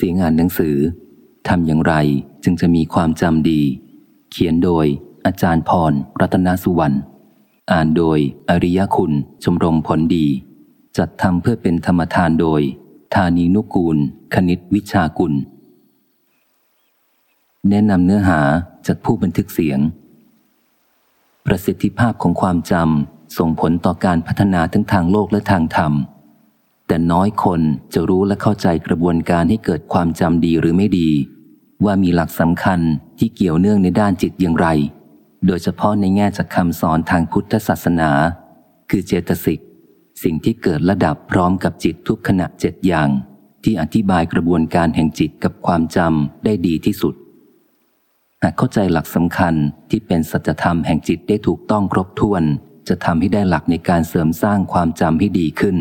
สียงอ่านหนังสือทำอย่างไรจึงจะมีความจำดี เขียนโดยอาจารย์พร รัตนสุวรรณ อ่านโดยอริยคุณชมรมผลดี จัดทำเพื่อเป็นธรรมทานโดย ธานีนุกูล คณิตวิชากุล แนะนำเนื้อหาจากผู้บันทึกเสียง ประสิทธิภาพของความจำส่งผลต่อการพัฒนาทั้งทางโลกและทางธรรม แต่น้อยคนจะรู้และเข้าใจกระบวนการให้เกิดความจำดีหรือไม่ดี ว่ามีหลักสำคัญที่เกี่ยวเนื่องในด้านจิตอย่างไร โดยเฉพาะในแง่จากคำสอนทางพุทธศาสนา คือเจตสิก สิ่งที่เกิดระดับพร้อมกับจิตทุกขณะเจ็ดอย่าง ที่อธิบายกระบวนการแห่งจิตกับความจำได้ดีที่สุดหากเข้าใจหลักสำคัญที่เป็นสัจธรรมแห่งจิตได้ถูกต้องครบถ้วน จะทำให้ได้หลักในการเสริมสร้างความจำให้ดีขึ้น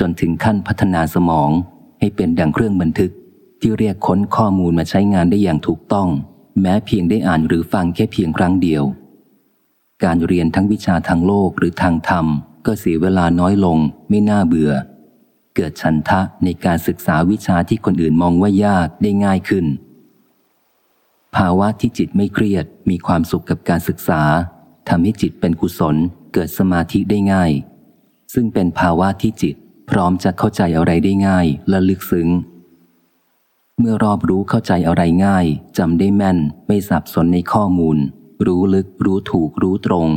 จนถึงขั้นพัฒนาสมองให้เป็นดังเครื่องบันทึกที่เรียกค้นข้อมูลมาใช้งานได้อย่างถูกต้อง แม้เพียงได้อ่านหรือฟังแค่เพียงครั้งเดียว การเรียนทั้งวิชาทางโลกหรือทางธรรม ก็เสียเวลาน้อยลง ไม่น่าเบื่อ เกิดฉันทะในการศึกษาวิชาที่คนอื่นมองว่ายากได้ง่ายขึ้น ภาวะที่จิตไม่เครียดมีความสุขกับการศึกษาทำให้จิตเป็นกุศล เกิดสมาธิได้ง่าย ซึ่งเป็นภาวะที่จิต พร้อมจะเข้าใจอะไรได้ง่ายและลึกซึ้ง เมื่อรอบรู้เข้าใจอะไรง่ายจำได้แม่น ไม่สับสนในข้อมูล รู้ลึกรู้ถูกรู้ตรง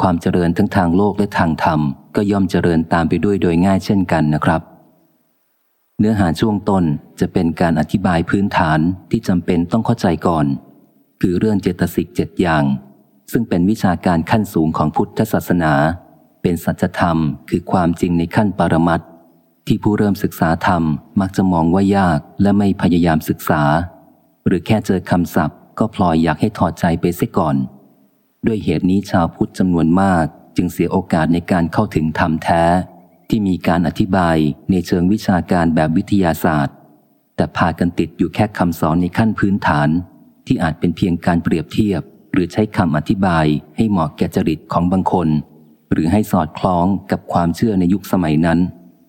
ความเจริญทั้งทางโลกและทางธรรม ก็ย่อมเจริญตามไปด้วยโดยง่ายเช่นกันนะครับ เนื้อหาช่วงต้นจะเป็นการอธิบายพื้นฐานที่จำเป็นต้องเข้าใจก่อน คือเรื่องเจตสิกเจ็ดอย่าง ซึ่งเป็นวิชาการขั้นสูงของพุทธศาสนา เป็นสัจธรรมคือความจริงในขั้นปรมัตที่ผู้เริ่มศึกษาธรรมมักจะมองว่ายากและไม่พยายามศึกษา หรือแค่เจอคำศัพท์ ก็พลอยอยากให้ถอดใจไปเสียก่อน ด้วยเหตุนี้ชาวพุทธจำนวนมากจึงเสียโอกาสในการเข้าถึงธรรมแท้ ที่มีการอธิบายในเชิงวิชาการแบบวิทยาศาสตร์ แต่พากันติดอยู่แค่คำสอนในขั้นพื้นฐาน ที่อาจเป็นเพียงการเปรียบเทียบ หรือใช้คำอธิบายให้เหมาะแก่จริตของบางคน หรือให้สอดคล้องกับความเชื่อในยุคสมัยนั้น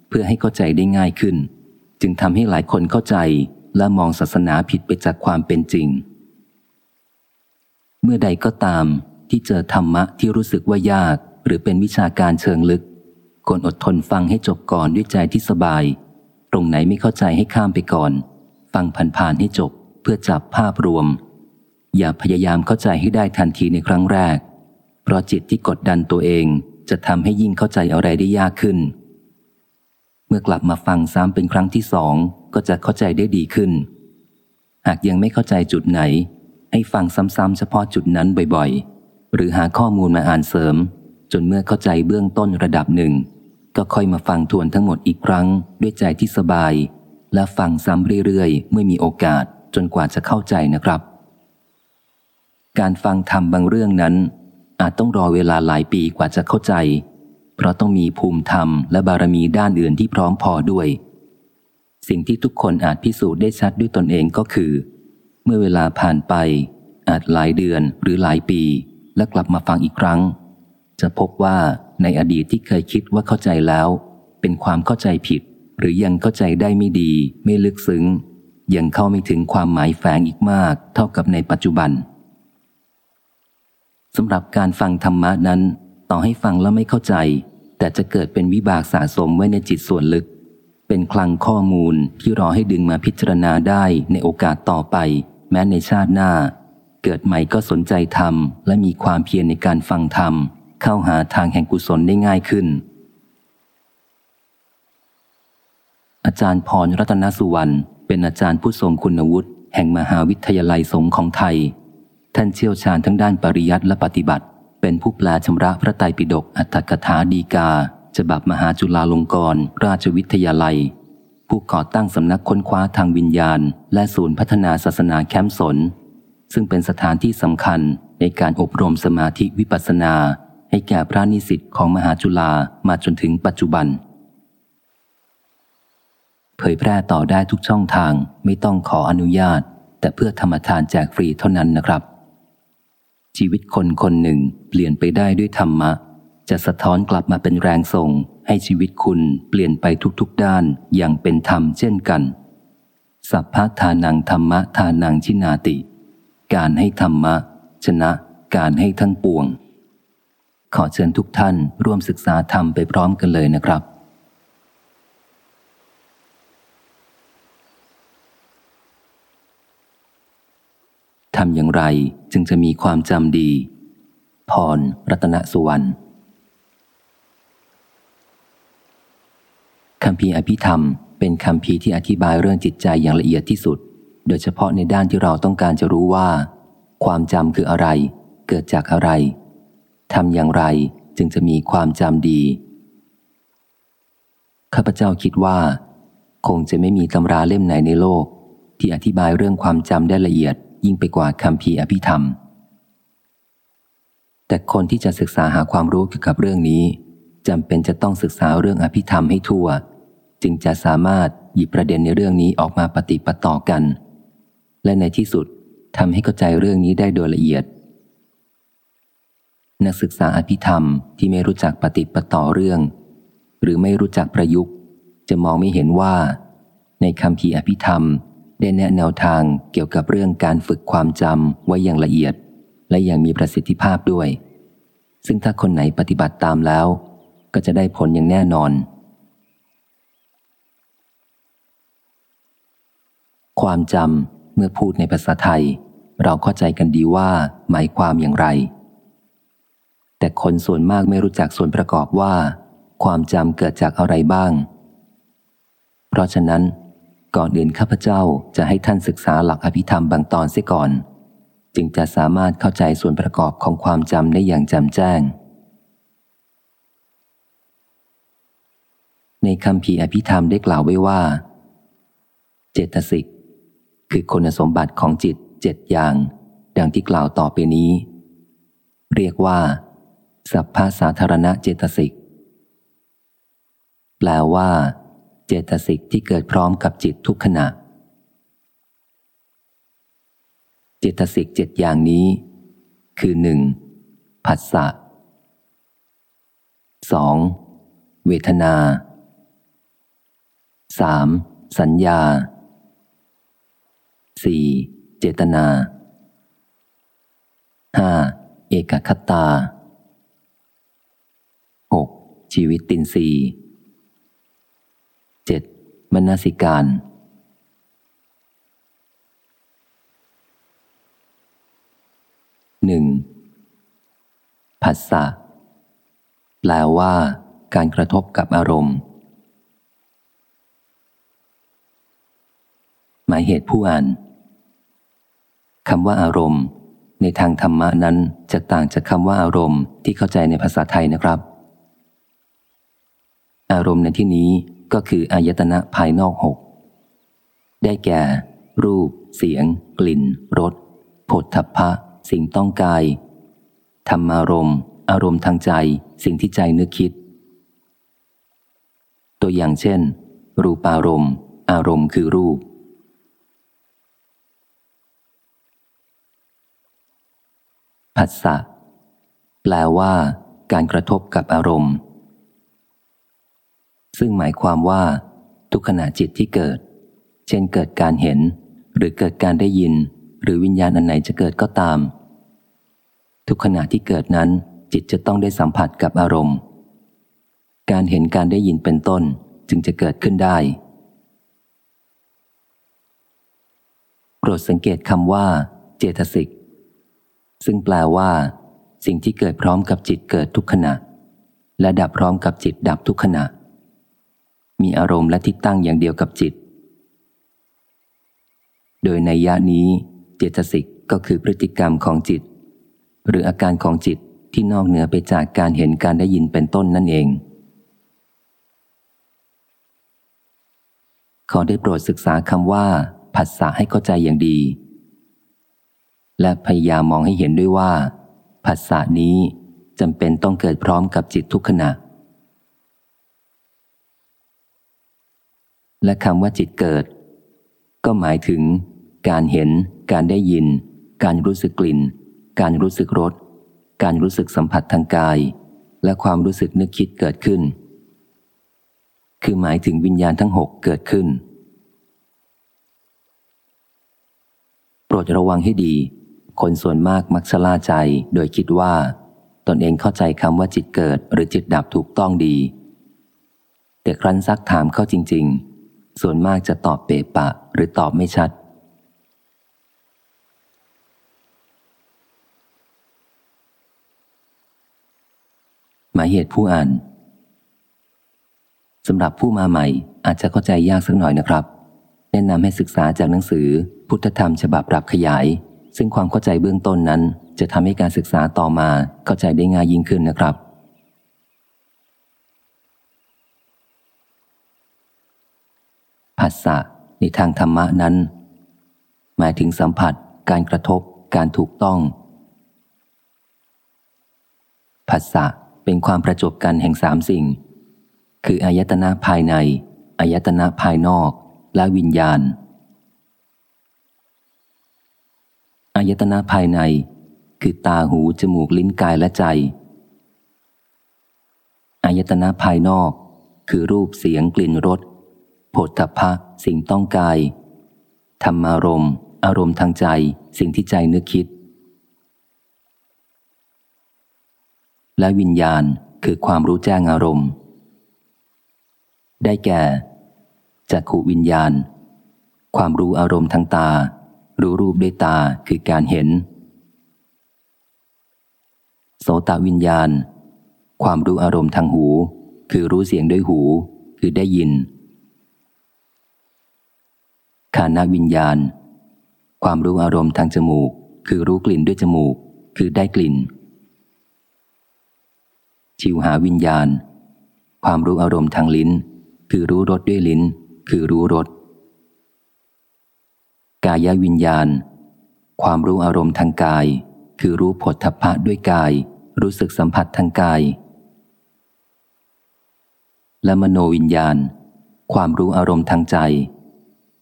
เพื่อให้เข้าใจได้ง่ายขึ้น จึงทำให้หลายคนเข้าใจและมองศาสนาผิดไปจากความเป็นจริง เมื่อใดก็ตามที่เจอธรรมะที่รู้สึกว่ายาก หรือเป็นวิชาการเชิงลึกควรอดทนฟังให้จบก่อนด้วยใจที่สบาย ตรงไหนไม่เข้าใจให้ข้ามไปก่อน ฟังผ่านๆให้จบเพื่อจับภาพรวม อย่าพยายามเข้าใจให้ได้ทันทีในครั้งแรก เพราะจิตที่กดดันตัวเอง จะทำให้ยิ่งเข้าใจอะไรได้ยากขึ้น เมื่อกลับมาฟังซ้ำเป็นครั้งที่สองก็จะเข้าใจได้ดีขึ้น หากยังไม่เข้าใจจุดไหน ให้ฟังซ้ำๆเฉพาะจุดนั้นบ่อยๆ หรือหาข้อมูลมาอ่านเสริม จนเมื่อเข้าใจเบื้องต้นระดับหนึ่ง ก็ค่อยมาฟังทวนทั้งหมดอีกครั้ง ด้วยใจที่สบาย และฟังซ้ำเรื่อยๆ เมื่อมีโอกาสจนกว่าจะเข้าใจนะครับ การฟังธรรมบางเรื่องนั้น อาจต้องรอเวลาหลายปีกว่าจะเข้าใจ เพราะต้องมีภูมิธรรมและบารมีด้านอื่นที่พร้อมพอด้วย สิ่งที่ทุกคนอาจพิสูจน์ได้ชัดด้วยตนเองก็คือ เมื่อเวลาผ่านไป อาจหลายเดือนหรือหลายปี และกลับมาฟังอีกครั้ง จะพบว่าในอดีตที่เคยคิดว่าเข้าใจแล้ว เป็นความเข้าใจผิด หรือยังเข้าใจได้ไม่ดี ไม่ลึกซึ้ง ยังเข้าไม่ถึงความหมายแฝงอีกมาก เท่ากับในปัจจุบัน สำหรับการฟังธรรมะนั้น ต่อให้ฟังแล้วไม่เข้าใจ แต่จะเกิดเป็นวิบากสะสมไว้ในจิตส่วนลึก เป็นคลังข้อมูลที่รอให้ดึงมาพิจารณาได้ในโอกาสต่อไป แม้ในชาติหน้า เกิดใหม่ก็สนใจธรรม และมีความเพียรในการฟังธรรม เข้าหาทางแห่งกุศลได้ง่ายขึ้น อาจารย์พรรัตนสุวรรณเป็นอาจารย์ผู้ทรงคุณวุฒิแห่งมหาวิทยาลัยสงฆ์ของไทย ท่านเชี่ยวชาญทั้งด้านปริยัติและปฏิบัติ เป็นผู้แปลชำระพระไตรปิฎกอัตถกถาดีกาฉบับมหาจุฬาลงกรณราชวิทยาลัย ผู้ก่อตั้งสำนักค้นคว้าทางวิญญาณ และศูนย์พัฒนาศาสนาแคมป์สน ซึ่งเป็นสถานที่สำคัญในการอบรมสมาธิวิปัสสนา ให้แก่พระนิสิตของมหาจุฬามาจนถึงปัจจุบัน เผยแพร่ต่อได้ทุกช่องทางไม่ต้องขออนุญาต แต่เพื่อธรรมทานแจกฟรีเท่านั้นนะครับ ชีวิตคนคนหนึ่งเปลี่ยนไปได้ด้วยธรรมะ จะสะท้อนกลับมาเป็นแรงส่ง ให้ชีวิตคุณเปลี่ยนไปทุกๆด้านอย่างเป็นธรรมเช่นกัน สัพพะทานังธรรมะทานังชินาติ การให้ธรรมะ ชนะ การให้ทั้งปวง ขอเชิญทุกท่านร่วมศึกษาธรรมไปพร้อมกันเลยนะครับทำอย่างไร จึงจะมีความจำดี พร รัตนสุวรรณคำพีอภิธรรม เป็นคำพีที่อธิบายเรื่องจิตใจอย่างละเอียดที่สุด โดยเฉพาะในด้านที่เราต้องการจะรู้ว่า ความจำคืออะไร เกิดจากอะไรทำอย่างไรจึงจะมีความจำดี ข้าพเจ้าคิดว่า คงจะไม่มีตำราเล่มไหนในโลก ที่อธิบายเรื่องความจำได้ละเอียด ยิ่งไปกว่าคำพีอภิธรรม แต่คนที่จะศึกษาหาความรู้เกี่ยวกับเรื่องนี้จำเป็นจะต้องศึกษาเรื่องอภิธรรมให้ทั่ว จึงจะสามารถหยิบประเด็นในเรื่องนี้ออกมาปฏิปต่อกัน และในที่สุดทำให้เข้าใจเรื่องนี้ได้โดยละเอียด นักศึกษาอภิธรรมที่ไม่รู้จักปฏิปต่อเรื่อง หรือไม่รู้จักประยุกต์ จะมองไม่เห็นว่า ในคำพีอภิธรรม ได้แนะแนวทางเกี่ยวกับเรื่องการฝึกความจำไว้อย่างละเอียด และอย่างมีประสิทธิภาพด้วย ซึ่งถ้าคนไหนปฏิบัติตามแล้ว ก็จะได้ผลอย่างแน่นอน ความจำเมื่อพูดในภาษาไทย เราเข้าใจกันดีว่า หมายความอย่างไร แต่คนส่วนมากไม่รู้จักส่วนประกอบว่า ความจำเกิดจากอะไรบ้าง เพราะฉะนั้น ก่อนอื่นข้าพเจ้าจะให้ท่านศึกษาหลักอภิธรรมบางตอนเสียก่อน จึงจะสามารถเข้าใจส่วนประกอบของความจำได้อย่างจำแจ้ง ในคำพีอภิธรรมได้กล่าวไว้ว่า เจตสิก คือคุณสมบัติของจิตเจ็ดอย่าง ดังที่กล่าวต่อไปนี้ เรียกว่า สัพพะสาธารณะเจตสิก แปลว่า เจตสิกที่เกิดพร้อมกับจิตทุกขณะ เจตสิกเจ็ดอย่างนี้ คือหนึ่งผัสสะสองเวทนาสามสัญญาสี่เจตนาห้าเอกคตาหกชีวิตตินรีเจ็ด มนสิการหนึ่งผัสสะแปลว่า การกระทบกับอารมณ์ หมายเหตุผู้อ่านคำว่าอารมณ์ ในทางธรรมะนั้นจะต่างจากคำว่าอารมณ์ที่เข้าใจในภาษาไทยนะครับ อารมณ์ในที่นี้ ก็คืออายตนะภายนอกหกได้แก่ รูป เสียง กลิ่นรสผลทพพะ สิ่งต้องกาย ธรรมารมณ์อารมณ์ทางใจ สิ่งที่ใจนึกคิด ตัวอย่างเช่น รูปารมณ์ อารมณ์คือรูป ผัสสะแปลว่า การกระทบกับอารมณ์ ซึ่งหมายความว่า ทุกขณะจิตที่เกิด เช่นเกิดการเห็น หรือเกิดการได้ยิน หรือวิญญาณอันไหนจะเกิดก็ตาม ทุกขณะที่เกิดนั้น จิตจะต้องได้สัมผัสกับอารมณ์ การเห็นการได้ยินเป็นต้นจึงจะเกิดขึ้นได้โปรดสังเกตคำว่า เจตสิกซึ่งแปลว่า สิ่งที่เกิดพร้อมกับจิตเกิดทุกขณะ และดับพร้อมกับจิตดับทุกขณะ มีอารมณ์และที่ตั้งอย่างเดียวกับจิต โดยในยานี้ เจตสิกก็คือพฤติกรรมของจิต หรืออาการของจิตที่นอกเหนือไปจากการเห็นการได้ยินเป็นต้นนั่นเอง ขอได้โปรดศึกษาคำว่าผัสสะให้เข้าใจอย่างดี และพยายามมองให้เห็นด้วยว่าผัสสะนี้จำเป็นต้องเกิดพร้อมกับจิตทุกขณะ และคำว่าจิตเกิด ก็หมายถึง การเห็น การได้ยิน การรู้สึกกลิ่น การรู้สึกรส การรู้สึกสัมผัสทางกาย และความรู้สึกนึกคิดเกิดขึ้น คือหมายถึงวิญญาณทั้งหกเกิดขึ้น โปรดระวังให้ดี คนส่วนมากมักชะล่าใจโดยคิดว่า ตนเองเข้าใจคำว่าจิตเกิดหรือจิตดับถูกต้องดี แต่ครั้นซักถามเข้าจริง ๆ ส่วนมากจะตอบเปปะหรือตอบไม่ชัด หมายเหตุผู้อ่านสำหรับผู้มาใหม่อาจจะเข้าใจยากสักหน่อยนะครับ แนะนำให้ศึกษาจากหนังสือ พุทธธรรมฉบับปรับขยาย ซึ่งความเข้าใจเบื้องต้นนั้น จะทำให้การศึกษาต่อมาเข้าใจได้ง่ายยิ่งขึ้นนะครับ ภาษาในทางธรรมะนั้น หมายถึงสัมผัส การกระทบ การถูกต้องภาษาเป็นความประจบกันแห่งสามสิ่ง คืออายตนะภายในอายตนะภายนอกและวิญญาณอายตนะภายใน คือตาหูจมูกลิ้นกายและใจอายตนะภายนอก คือรูปเสียงกลิ่นรส ผลทพะสิ่งต้องกาย ธรรมารมณ์ อารมณ์ทางใจ สิ่งที่ใจนึกคิด และวิญญาณคือความรู้แจ้งอารมณ์ ได้แก่จักขูวิญญาณ ความรู้อารมณ์ทางตา รู้รูปด้วยตาคือการเห็น โสตวิญญาณ ความรู้อารมณ์ทางหู คือรู้เสียงด้วยหู คือได้ยิน คานาวิญญาณ ความรู้อารมณ์ทางจมูก คือรู้กลิ่นด้วยจมูก คือได้กลิ่น ชิวหาวิญญาณ ความรู้อารมณ์ทางลิ้น คือรู้รสด้วยลิ้น คือรู้รส กายวิญญาณ ความรู้อารมณ์ทางกาย คือรู้ผลทพะด้วยกาย รู้สึกสัมผัสทางกาย และมโนวิญญาณ ความรู้อารมณ์ทางใจ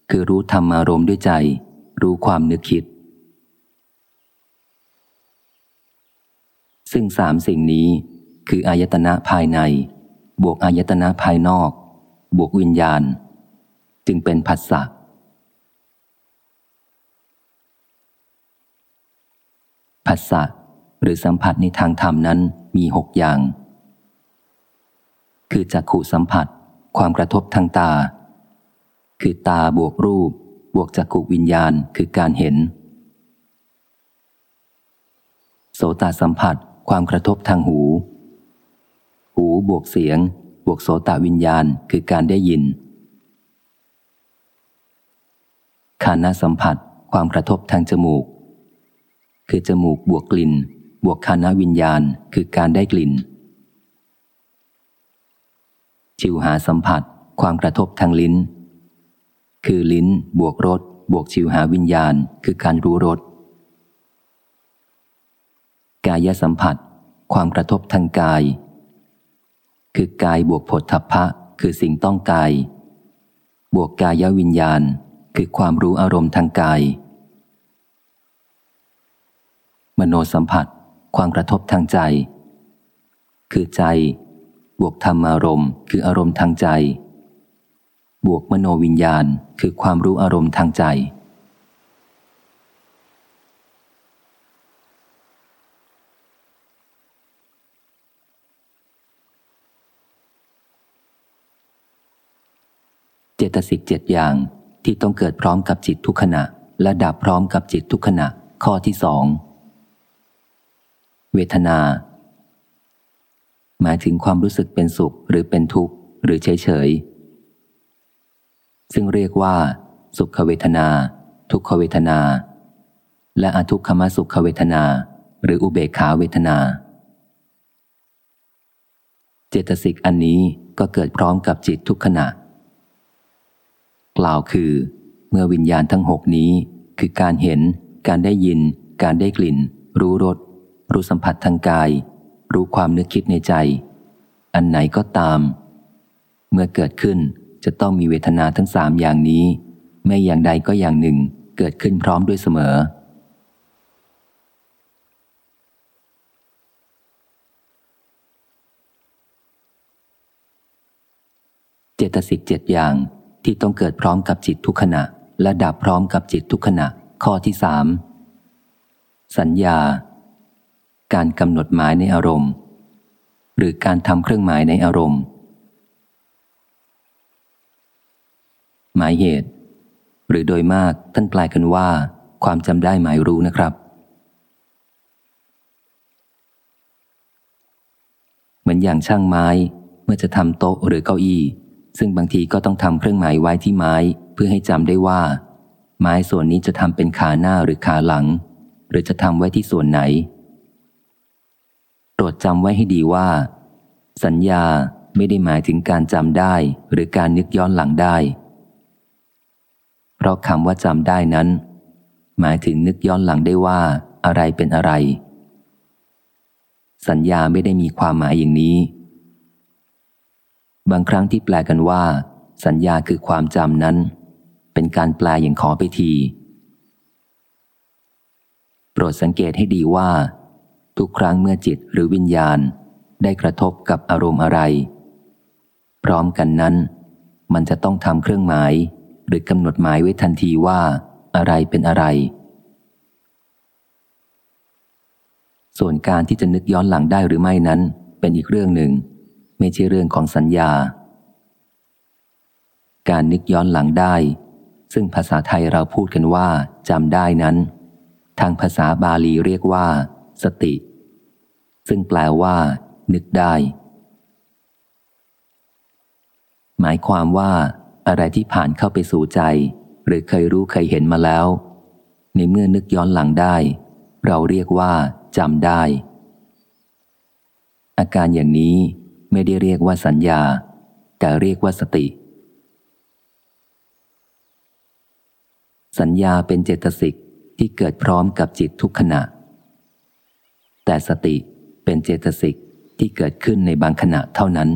คือรู้ธรรมารมณ์ด้วยใจ รู้ความนึกคิด ซึ่งสามสิ่งนี้คืออายตนะภายใน บวกอายตนะภายนอก บวกวิญญาณ จึงเป็นผัสสะผัสสะหรือสัมผัสในทางธรรมนั้นมีหกอย่าง คือจักขู่สัมผัส ความกระทบทางตา คือตาบวกรูป บวกจักขุวิญญาณคือการเห็น โสตสัมผัส ความกระทบทางหู หูบวกเสียง บวกโสตวิญญาณคือการได้ยินคานาสัมผัส ความกระทบทางจมูก คือจมูกบวกกลิ่น บวกคานาวิญญาณคือการได้กลิ่น ชิวหาสัมผัส ความกระทบทางลิ้น คือลิ้น บวกรสบวกชิวหาวิญญาณ คือการรู้รสกายสัมผัส ความกระทบทางกาย คือกายบวกผลทัพพะ คือสิ่งต้องกาย บวกกายวิญญาณ คือความรู้อารมณ์ทางกาย มโนสัมผัส ความกระทบทางใจ คือใจ บวกธรรมอารมณ์ คืออารมณ์ทางใจ บวกมโนวิญญาณคือความรู้อารมณ์ทางใจ เจตสิกเจ็ดอย่างที่ต้องเกิดพร้อมกับจิตทุกขณะ และดับพร้อมกับจิตทุกขณะ ข้อที่สอง เวทนา หมายถึงความรู้สึกเป็นสุขหรือเป็นทุกข์ หรือเฉยเฉย ซึ่งเรียกว่า สุขเวทนา ทุกขเวทนา และอทุกขมสุขเวทนา หรืออุเบกขาเวทนา เจตสิกอันนี้ก็เกิดพร้อมกับจิตทุกขณะ กล่าวคือ เมื่อวิญญาณทั้งหกนี้คือการเห็น การได้ยิน การได้กลิ่น รู้รส รู้สัมผัสทางกาย รู้ความนึกคิดในใจ อันไหนก็ตาม เมื่อเกิดขึ้น จะต้องมีเวทนาทั้งสามอย่างนี้ ไม่อย่างใดก็อย่างหนึ่งเกิดขึ้นพร้อมด้วยเสมอ เจตสิกเจ็ดอย่างที่ต้องเกิดพร้อมกับจิตทุกขณะ และดับพร้อมกับจิตทุกขณะ ข้อที่สามสัญญา การกำหนดหมายในอารมณ์ หรือการทำเครื่องหมายในอารมณ์ หมายเหตุ หรือโดยมากท่านแปลกันว่า ความจำได้หมายรู้นะครับ เหมือนอย่างช่างไม้ เมื่อจะทำโต๊ะหรือเก้าอี้ ซึ่งบางทีก็ต้องทำเครื่องหมายไว้ที่ไม้ เพื่อให้จำได้ว่า ไม้ส่วนนี้จะทำเป็นขาหน้าหรือขาหลัง หรือจะทำไว้ที่ส่วนไหนโปรดจำไว้ให้ดีว่า สัญญาไม่ได้หมายถึงการจำได้หรือการนึกย้อนหลังได้ ราะคำว่าจำได้นั้น หมายถึงนึกย้อนหลังได้ว่าอะไรเป็นอะไร สัญญาไม่ได้มีความหมายอย่างนี้ บางครั้งที่แปลกันว่า สัญญาคือความจำนั้น เป็นการแปลอย่างขอไปทีโปรดสังเกตให้ดีว่า ทุกครั้งเมื่อจิตหรือวิญญาณได้กระทบกับอารมณ์อะไร พร้อมกันนั้น มันจะต้องทำเครื่องหมาย หรือกำหนดหมายไว้ทันทีว่าอะไรเป็นอะไร ส่วนการที่จะนึกย้อนหลังได้หรือไม่นั้น เป็นอีกเรื่องหนึ่ง ไม่ใช่เรื่องของสัญญา การนึกย้อนหลังได้ ซึ่งภาษาไทยเราพูดกันว่าจำได้นั้น ทางภาษาบาลีเรียกว่า สติ ซึ่งแปลว่า นึกได้ หมายความว่า อะไรที่ผ่านเข้าไปสู่ใจ หรือเคยรู้เคยเห็นมาแล้ว ในเมื่อนึกย้อนหลังได้ เราเรียกว่าจำได้ อาการอย่างนี้ไม่ได้เรียกว่าสัญญา แต่เรียกว่าสติ สัญญาเป็นเจตสิกที่เกิดพร้อมกับจิตทุกขณะ แต่สติเป็นเจตสิกที่เกิดขึ้นในบางขณะเท่านั้น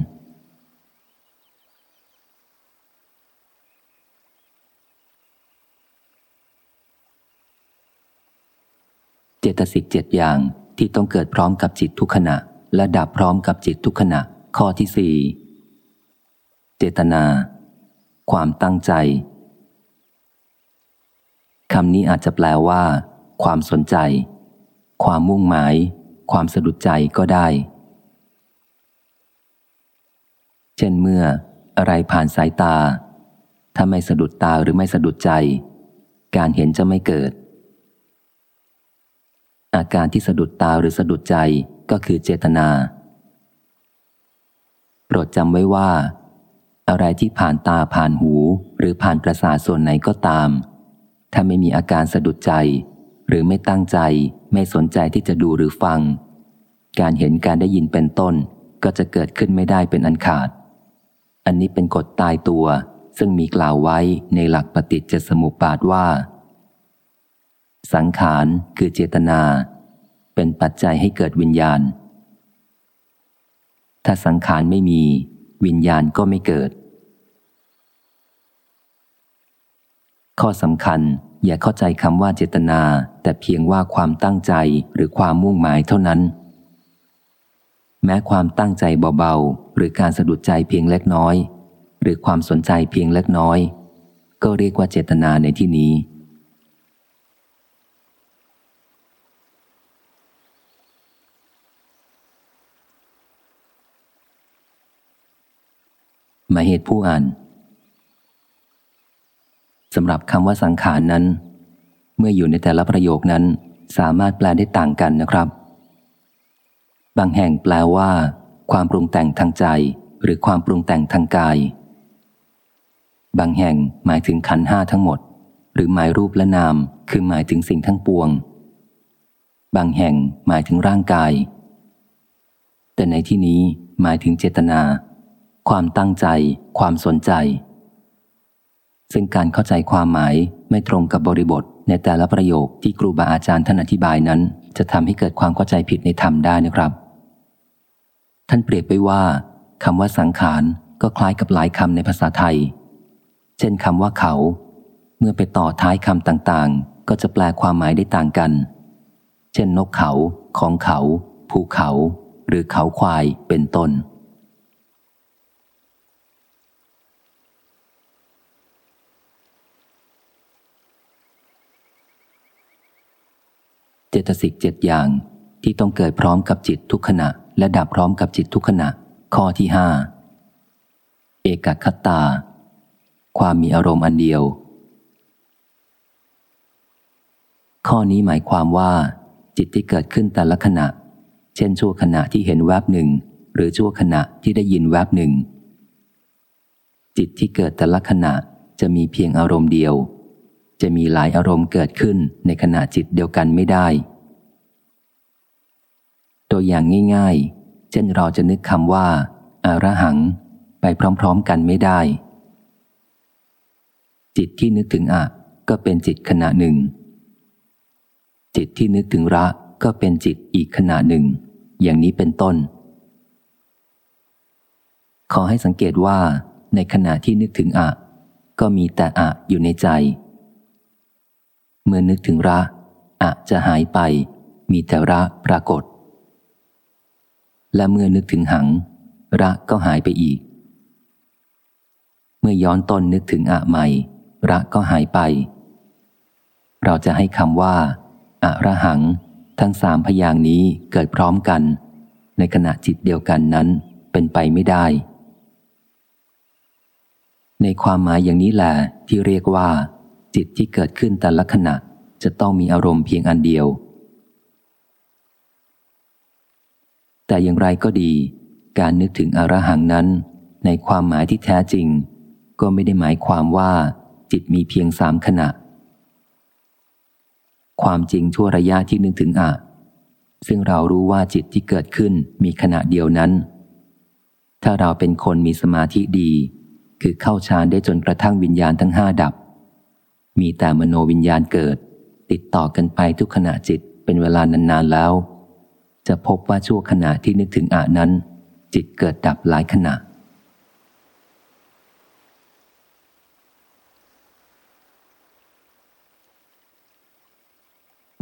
ตสิกเจ็ดอย่างที่ต้องเกิดพร้อมกับจิตทุกขณะ และดับพร้อมกับจิตทุกขณะ ข้อที่สี่เจตนา ความตั้งใจคำนี้อาจจะแปลว่า ความสนใจ ความมุ่งหมาย ความสะดุดใจก็ได้ เช่นเมื่อ อะไรผ่านสายตา ถ้าไม่สะดุดตาหรือไม่สะดุดใจ การเห็นจะไม่เกิด อาการที่สะดุดตาหรือสะดุดใจก็คือเจตนา โปรดจำไว้ว่า อะไรที่ผ่านตาผ่านหูหรือผ่านประสาทส่วนไหนก็ตาม ถ้าไม่มีอาการสะดุดใจ หรือไม่ตั้งใจไม่สนใจที่จะดูหรือฟัง การเห็นการได้ยินเป็นต้นก็จะเกิดขึ้นไม่ได้เป็นอันขาด อันนี้เป็นกฎตายตัว ซึ่งมีกล่าวไว้ในหลักปฏิจจสมุปบาทว่า สังขารคือเจตนา เป็นปัจจัยให้เกิดวิญญาณ ถ้าสังขารไม่มีวิญญาณก็ไม่เกิด ข้อสำคัญอย่าเข้าใจคำว่าเจตนา แต่เพียงว่าความตั้งใจหรือความมุ่งหมายเท่านั้น แม้ความตั้งใจเบาๆ หรือการสะดุดใจเพียงเล็กน้อย หรือความสนใจเพียงเล็กน้อย ก็เรียกว่าเจตนาในที่นี้ หมายเหตุผู้อ่านสำหรับคำว่าสังขารนั้น เมื่ออยู่ในแต่ละประโยคนั้นสามารถแปลได้ต่างกันนะครับ บางแห่งแปลว่า ความปรุงแต่งทางใจ หรือความปรุงแต่งทางกาย บางแห่งหมายถึงขันห้าทั้งหมด หรือหมายรูปและนาม คือหมายถึงสิ่งทั้งปวง บางแห่งหมายถึงร่างกาย แต่ในที่นี้หมายถึงเจตนา ความตั้งใจ ความสนใจ ซึ่งการเข้าใจความหมายไม่ตรงกับบริบทในแต่ละประโยคที่ครูบาอาจารย์ท่านอธิบายนั้น จะทำให้เกิดความเข้าใจผิดในธรรมได้นะครับ ท่านเปรียบไว้ว่าคำว่าสังขารก็คล้ายกับหลายคำในภาษาไทย เช่นคำว่าเขา เมื่อไปต่อท้ายคำต่างๆ ก็จะแปลความหมายได้ต่างกัน เช่นนกเขา ของเขา ภูเขา หรือเขาควายเป็นต้น เจตสิกเจ็ดอย่างที่ต้องเกิดพร้อมกับจิตทุกขณะ และดับพร้อมกับจิตทุกขณะ ข้อที่ห้าเอกคตา ความมีอารมณ์อันเดียว ข้อนี้หมายความว่า จิตที่เกิดขึ้นแต่ละขณะ เช่นชั่วขณะที่เห็นแวบหนึ่ง หรือชั่วขณะที่ได้ยินแวบหนึ่ง จิตที่เกิดแต่ละขณะจะมีเพียงอารมณ์เดียว จะมีหลายอารมณ์เกิดขึ้นในขณะจิตเดียวกันไม่ได้ ตัวอย่างง่ายๆ เช่นเราจะนึกคำว่า อาระหัง ไปพร้อมๆกันไม่ได้ จิตที่นึกถึงอะก็เป็นจิตขณะหนึ่ง จิตที่นึกถึงระก็เป็นจิตอีกขณะหนึ่ง อย่างนี้เป็นต้น ขอให้สังเกตว่า ในขณะที่นึกถึงอะ ก็มีแต่อะอยู่ในใจ เมื่อนึกถึงระอะจะหายไป มีแต่ระปรากฏ และเมื่อนึกถึงหัง ระก็หายไปอีก เมื่อย้อนต้นนึกถึงอะใหม่ ระก็หายไป เราจะให้คำว่าอะระหัง ทั้งสามพยางนี้เกิดพร้อมกัน ในขณะจิตเดียวกันนั้นเป็นไปไม่ได้ ในความหมายอย่างนี้แหละที่เรียกว่า จิตที่เกิดขึ้นแต่ละขณะจะต้องมีอารมณ์เพียงอันเดียว แต่อย่างไรก็ดี การนึกถึงอรหังนั้น ในความหมายที่แท้จริง ก็ไม่ได้หมายความว่า จิตมีเพียงสามขณะ ความจริงชั่วระยะที่นึกถึงอะซึ่งเรารู้ว่าจิตที่เกิดขึ้นมีขณะเดียวนั้น ถ้าเราเป็นคนมีสมาธิดี คือเข้าฌานได้จนกระทั่งวิญญาณทั้งห้าดับ มีแต่มโนวิญญาณเกิด ติดต่อกันไปทุกขณะจิตเป็นเวลานานๆแล้ว จะพบว่าชั่วขณะที่นึกถึงอานั้น จิตเกิดดับหลายขณะ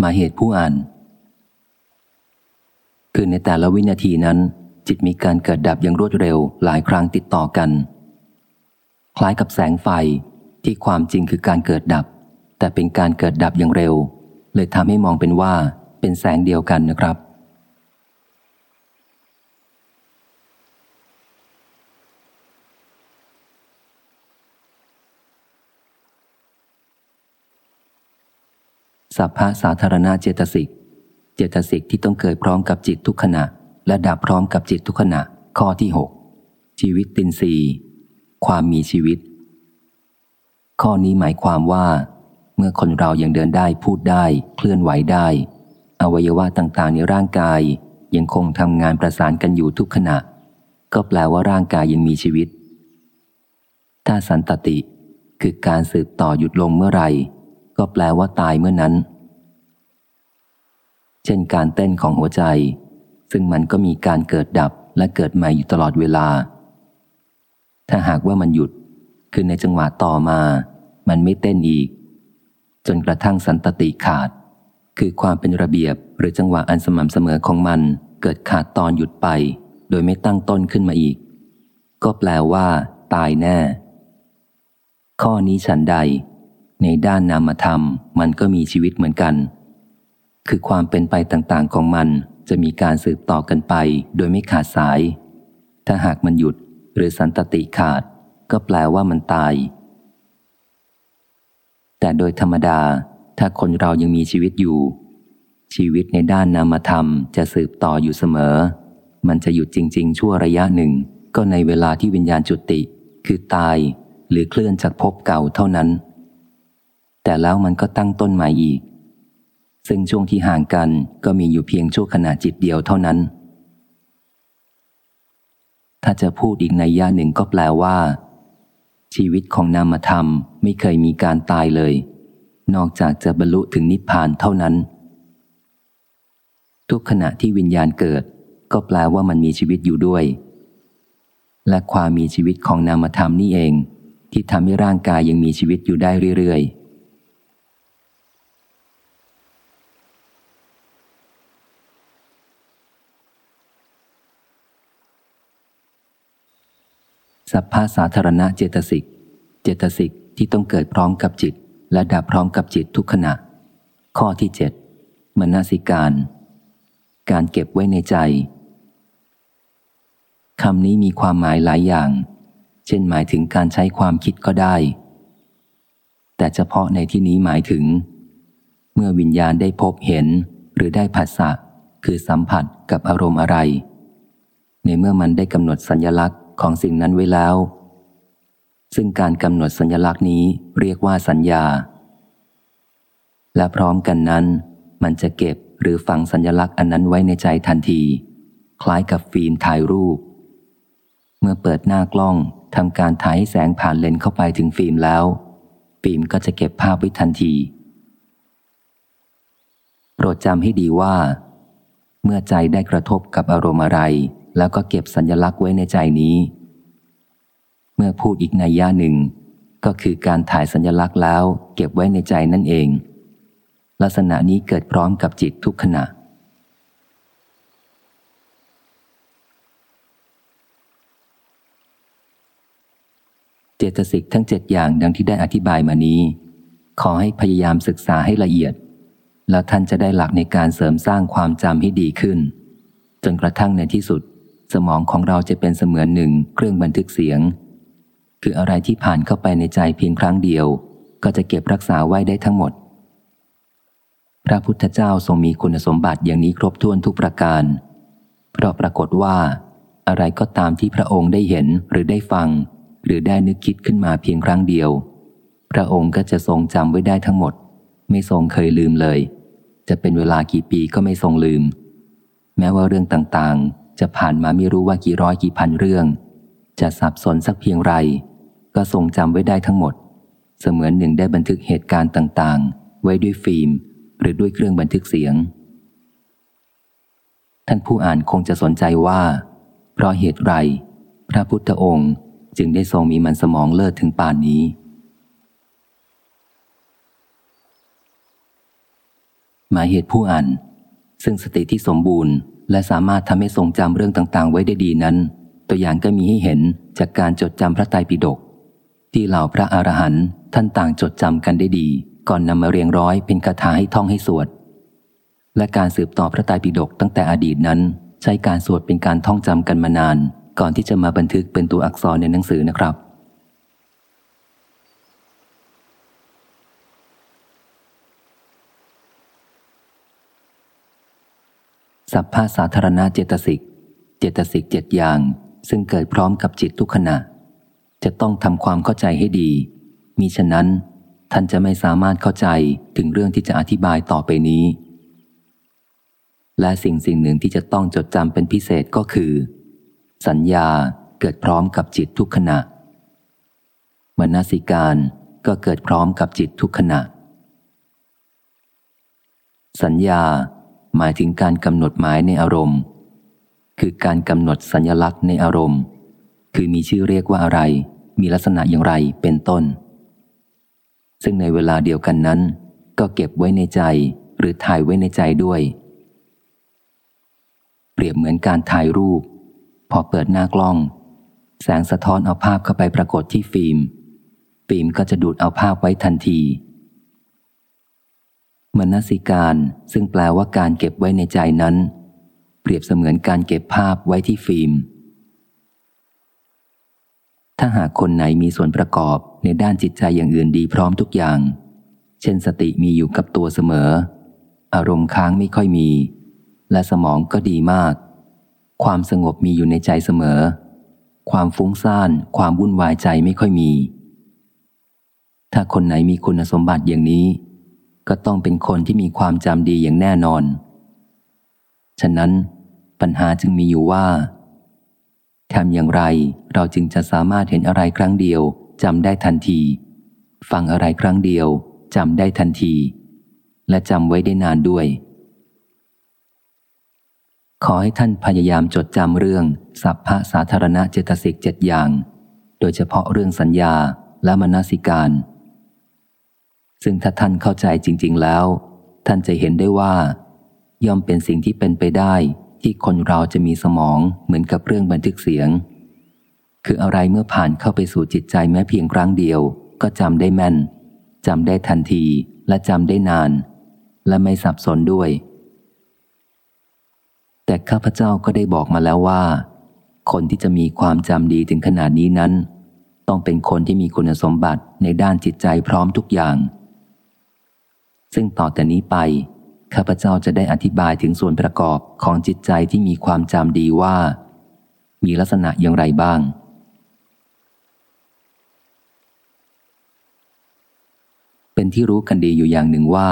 มาเหตุผู้อ่าน คือในแต่ละวินาทีนั้น จิตมีการเกิดดับอย่างรวดเร็วหลายครั้งติดต่อกัน คล้ายกับแสงไฟ ที่ความจริงคือการเกิดดับ แต่เป็นการเกิดดับอย่างเร็ว เลยทำให้มองเป็นว่าเป็นแสงเดียวกันนะครับ สัพพะสาธารณาเจตสิก เจตสิกที่ต้องเกิดพร้อมกับจิตทุกขณะ และดับพร้อมกับจิตทุกขณะ ข้อที่ 6 ชีวิตตินรีความมีชีวิต ข้อนี้หมายความว่า เมื่อคนเรายังเดินได้พูดได้ เคลื่อนไหวได้ อวัยวะต่างๆ ในร่างกาย ยังคงทำงานประสานกันอยู่ทุกขณะ ก็แปลว่าร่างกายยังมีชีวิต ถ้าสันตติ คือการสืบต่อหยุดลงเมื่อไหร่ ก็แปลว่าตายเมื่อนั้น เช่นการเต้นของหัวใจ ซึ่งมันก็มีการเกิดดับและเกิดใหม่อยู่ตลอดเวลา ถ้าหากว่ามันหยุด คือในจังหวะต่อมา มันไม่เต้นอีก จนกระทั่งสันตติขาด คือความเป็นระเบียบหรือจังหวะอันสม่ำเสมอของมัน เกิดขาดตอนหยุดไป โดยไม่ตั้งต้นขึ้นมาอีก ก็แปลว่า ตายแน่ ข้อนี้ฉันใด ในด้านนามธรรม มันก็มีชีวิตเหมือนกัน คือความเป็นไปต่างๆของมันจะมีการสืบต่อกันไป โดยไม่ขาดสาย ถ้าหากมันหยุดหรือสันตติขาด ก็แปลว่ามันตาย แต่โดยธรรมดา ถ้าคนเรายังมีชีวิตอยู่ ชีวิตในด้านนามธรรมจะสืบต่ออยู่เสมอ มันจะหยุดจริง ๆ ชั่วระยะหนึ่ง ก็ในเวลาที่วิญญาณจุติ คือตาย หรือเคลื่อนจากภพเก่าเท่านั้น แต่แล้วมันก็ตั้งต้นใหม่อีก ซึ่งช่วงที่ห่างกันก็มีอยู่เพียงชั่วขณะจิตเดียวเท่านั้นถ้าจะพูดอีกในย่าหนึ่งก็แปลว่า ชีวิตของนามธรรมไม่เคยมีการตายเลย นอกจากจะบรรลุถึงนิพพานเท่านั้น ทุกขณะที่วิญญาณเกิด ก็แปลว่ามันมีชีวิตอยู่ด้วย และความมีชีวิตของนามธรรมนี่เอง ที่ทำให้ร่างกายยังมีชีวิตอยู่ได้เรื่อยๆ สัพพะสาธารณะเจตสิก เจตสิกที่ต้องเกิดพร้อมกับจิต และดับพร้อมกับจิตทุกขณะ ข้อที่เจ็ดมนสิการ การเก็บไว้ในใจคำนี้มีความหมายหลายอย่าง เช่นหมายถึงการใช้ความคิดก็ได้ แต่เฉพาะในที่นี้หมายถึง เมื่อวิญญาณได้พบเห็นหรือได้ผัสสะคือสัมผัสกับอารมณ์อะไร ในเมื่อมันได้กำหนดสัญญลักษณ์ ของสิ่งนั้นไว้แล้ว ซึ่งการกำหนดสัญลักษณ์นี้เรียกว่าสัญญา และพร้อมกันนั้น มันจะเก็บหรือฝังสัญลักษณ์อันนั้นไว้ในใจทันที คล้ายกับฟิล์มถ่ายรูป เมื่อเปิดหน้ากล้องทำการถ่ายให้แสงผ่านเลนส์เข้าไปถึงฟิล์มแล้ว ฟิล์มก็จะเก็บภาพไว้ทันที โปรดจำให้ดีว่า เมื่อใจได้กระทบกับอารมณ์อะไร แล้วก็เก็บสัญลักษณ์ไว้ในใจนี้ เมื่อพูดอีกในย่าหนึ่ง ก็คือการถ่ายสัญญลักษณ์แล้ว เก็บไว้ในใจนั่นเอง ลักษณะนี้เกิดพร้อมกับจิตทุกขณะ เจตสิกทั้งเจ็ดอย่างดังที่ได้อธิบายมานี้ ขอให้พยายามศึกษาให้ละเอียด แล้วท่านจะได้หลักในการเสริมสร้างความจำให้ดีขึ้นจนกระทั่งในที่สุด สมองของเราจะเป็นเสมือนหนึ่งเครื่องบันทึกเสียง คืออะไรที่ผ่านเข้าไปในใจเพียงครั้งเดียว ก็จะเก็บรักษาไว้ได้ทั้งหมด พระพุทธเจ้าทรงมีคุณสมบัติอย่างนี้ครบถ้วนทุกประการ เพราะปรากฏว่า อะไรก็ตามที่พระองค์ได้เห็นหรือได้ฟัง หรือได้นึกคิดขึ้นมาเพียงครั้งเดียว พระองค์ก็จะทรงจำไว้ได้ทั้งหมด ไม่ทรงเคยลืมเลย จะเป็นเวลากี่ปีก็ไม่ทรงลืม แม้ว่าเรื่องต่างๆ จะผ่านมาไม่รู้ว่ากี่ร้อยกี่พันเรื่อง จะสับสนสักเพียงไร ก็ทรงจำไว้ได้ทั้งหมด เสมือนหนึ่งได้บันทึกเหตุการณ์ต่างๆ ไว้ด้วยฟิล์ม หรือด้วยเครื่องบันทึกเสียง ท่านผู้อ่านคงจะสนใจว่า เพราะเหตุไร พระพุทธองค์จึงได้ทรงมีมันสมองเลิศถึงป่านนี้หมายเหตุผู้อ่าน ซึ่งสติที่สมบูรณ์ และสามารถทำให้ทรงจำเรื่องต่างๆ ไว้ได้ดีนั้น ตัวอย่างก็มีให้เห็นจากการจดจำพระไตรปิฎกที่เหล่าพระอรหันต์ท่านต่างจดจำกันได้ดี ก่อนนำมาเรียงร้อยเป็นคาถาให้ท่องให้สวด และการสืบต่อพระไตรปิฎกตั้งแต่อดีตนั้น ใช้การสวดเป็นการท่องจำกันมานาน ก่อนที่จะมาบันทึกเป็นตัวอักษรในหนังสือนะครับ สัพพะสาธารณะเจตสิก เจตสิกเจ็ดอย่าง ซึ่งเกิดพร้อมกับจิตทุกขณะ จะต้องทำความเข้าใจให้ดีมีฉะนั้น ท่านจะไม่สามารถเข้าใจถึงเรื่องที่จะอธิบายต่อไปนี้ และสิ่งสิ่งหนึ่งที่จะต้องจดจำเป็นพิเศษก็คือ สัญญาเกิดพร้อมกับจิตทุกขณะ มนสิการก็เกิดพร้อมกับจิตทุกขณะ สัญญา หมายถึงการกำหนดหมายในอารมณ์ คือการกำหนดสัญลักษณ์ในอารมณ์ คือมีชื่อเรียกว่าอะไร มีลักษณะอย่างไรเป็นต้น ซึ่งในเวลาเดียวกันนั้น ก็เก็บไว้ในใจหรือถ่ายไว้ในใจด้วย เปรียบเหมือนการถ่ายรูป พอเปิดหน้ากล้อง แสงสะท้อนเอาภาพเข้าไปปรากฏที่ฟิล์ม ฟิล์มก็จะดูดเอาภาพไว้ทันที มนสิการซึ่งแปลว่าการเก็บไว้ในใจนั้น เปรียบเสมือนการเก็บภาพไว้ที่ฟิล์ม ถ้าหากคนไหนมีส่วนประกอบในด้านจิตใจอย่างอื่นดีพร้อมทุกอย่าง เช่นสติมีอยู่กับตัวเสมอ อารมณ์ค้างไม่ค่อยมี และสมองก็ดีมาก ความสงบมีอยู่ในใจเสมอ ความฟุ้งซ่าน ความวุ่นวายใจไม่ค่อยมี ถ้าคนไหนมีคุณสมบัติอย่างนี้ ก็ต้องเป็นคนที่มีความจำดีอย่างแน่นอน ฉะนั้นปัญหาจึงมีอยู่ว่าทำอย่างไรเราจึงจะสามารถเห็นอะไรครั้งเดียวจำได้ทันที ฟังอะไรครั้งเดียวจำได้ทันที และจำไว้ได้นานด้วย ขอให้ท่านพยายามจดจำเรื่องสัพพะสาธารณะเจตสิกเจ็ดอย่าง โดยเฉพาะเรื่องสัญญาและมนสิการ ซึ่งถ้าท่านเข้าใจจริง ๆ แล้ว ท่านจะเห็นได้ว่า ย่อมเป็นสิ่งที่เป็นไปได้ ที่คนเราจะมีสมองเหมือนกับเรื่องบันทึกเสียง คืออะไรเมื่อผ่านเข้าไปสู่จิตใจแม้เพียงครั้งเดียว ก็จำได้แม่นจำได้ทันทีและจำได้นาน และไม่สับสนด้วย แต่ข้าพเจ้าก็ได้บอกมาแล้วว่า คนที่จะมีความจำดีถึงขนาดนี้นั้น ต้องเป็นคนที่มีคุณสมบัติในด้านจิตใจพร้อมทุกอย่าง ซึ่งต่อแต่นี้ไป ข้าพเจ้าจะได้อธิบายถึงส่วนประกอบของจิตใจที่มีความจำดีว่า มีลักษณะอย่างไรบ้าง เป็นที่รู้กันดีอยู่อย่างหนึ่งว่า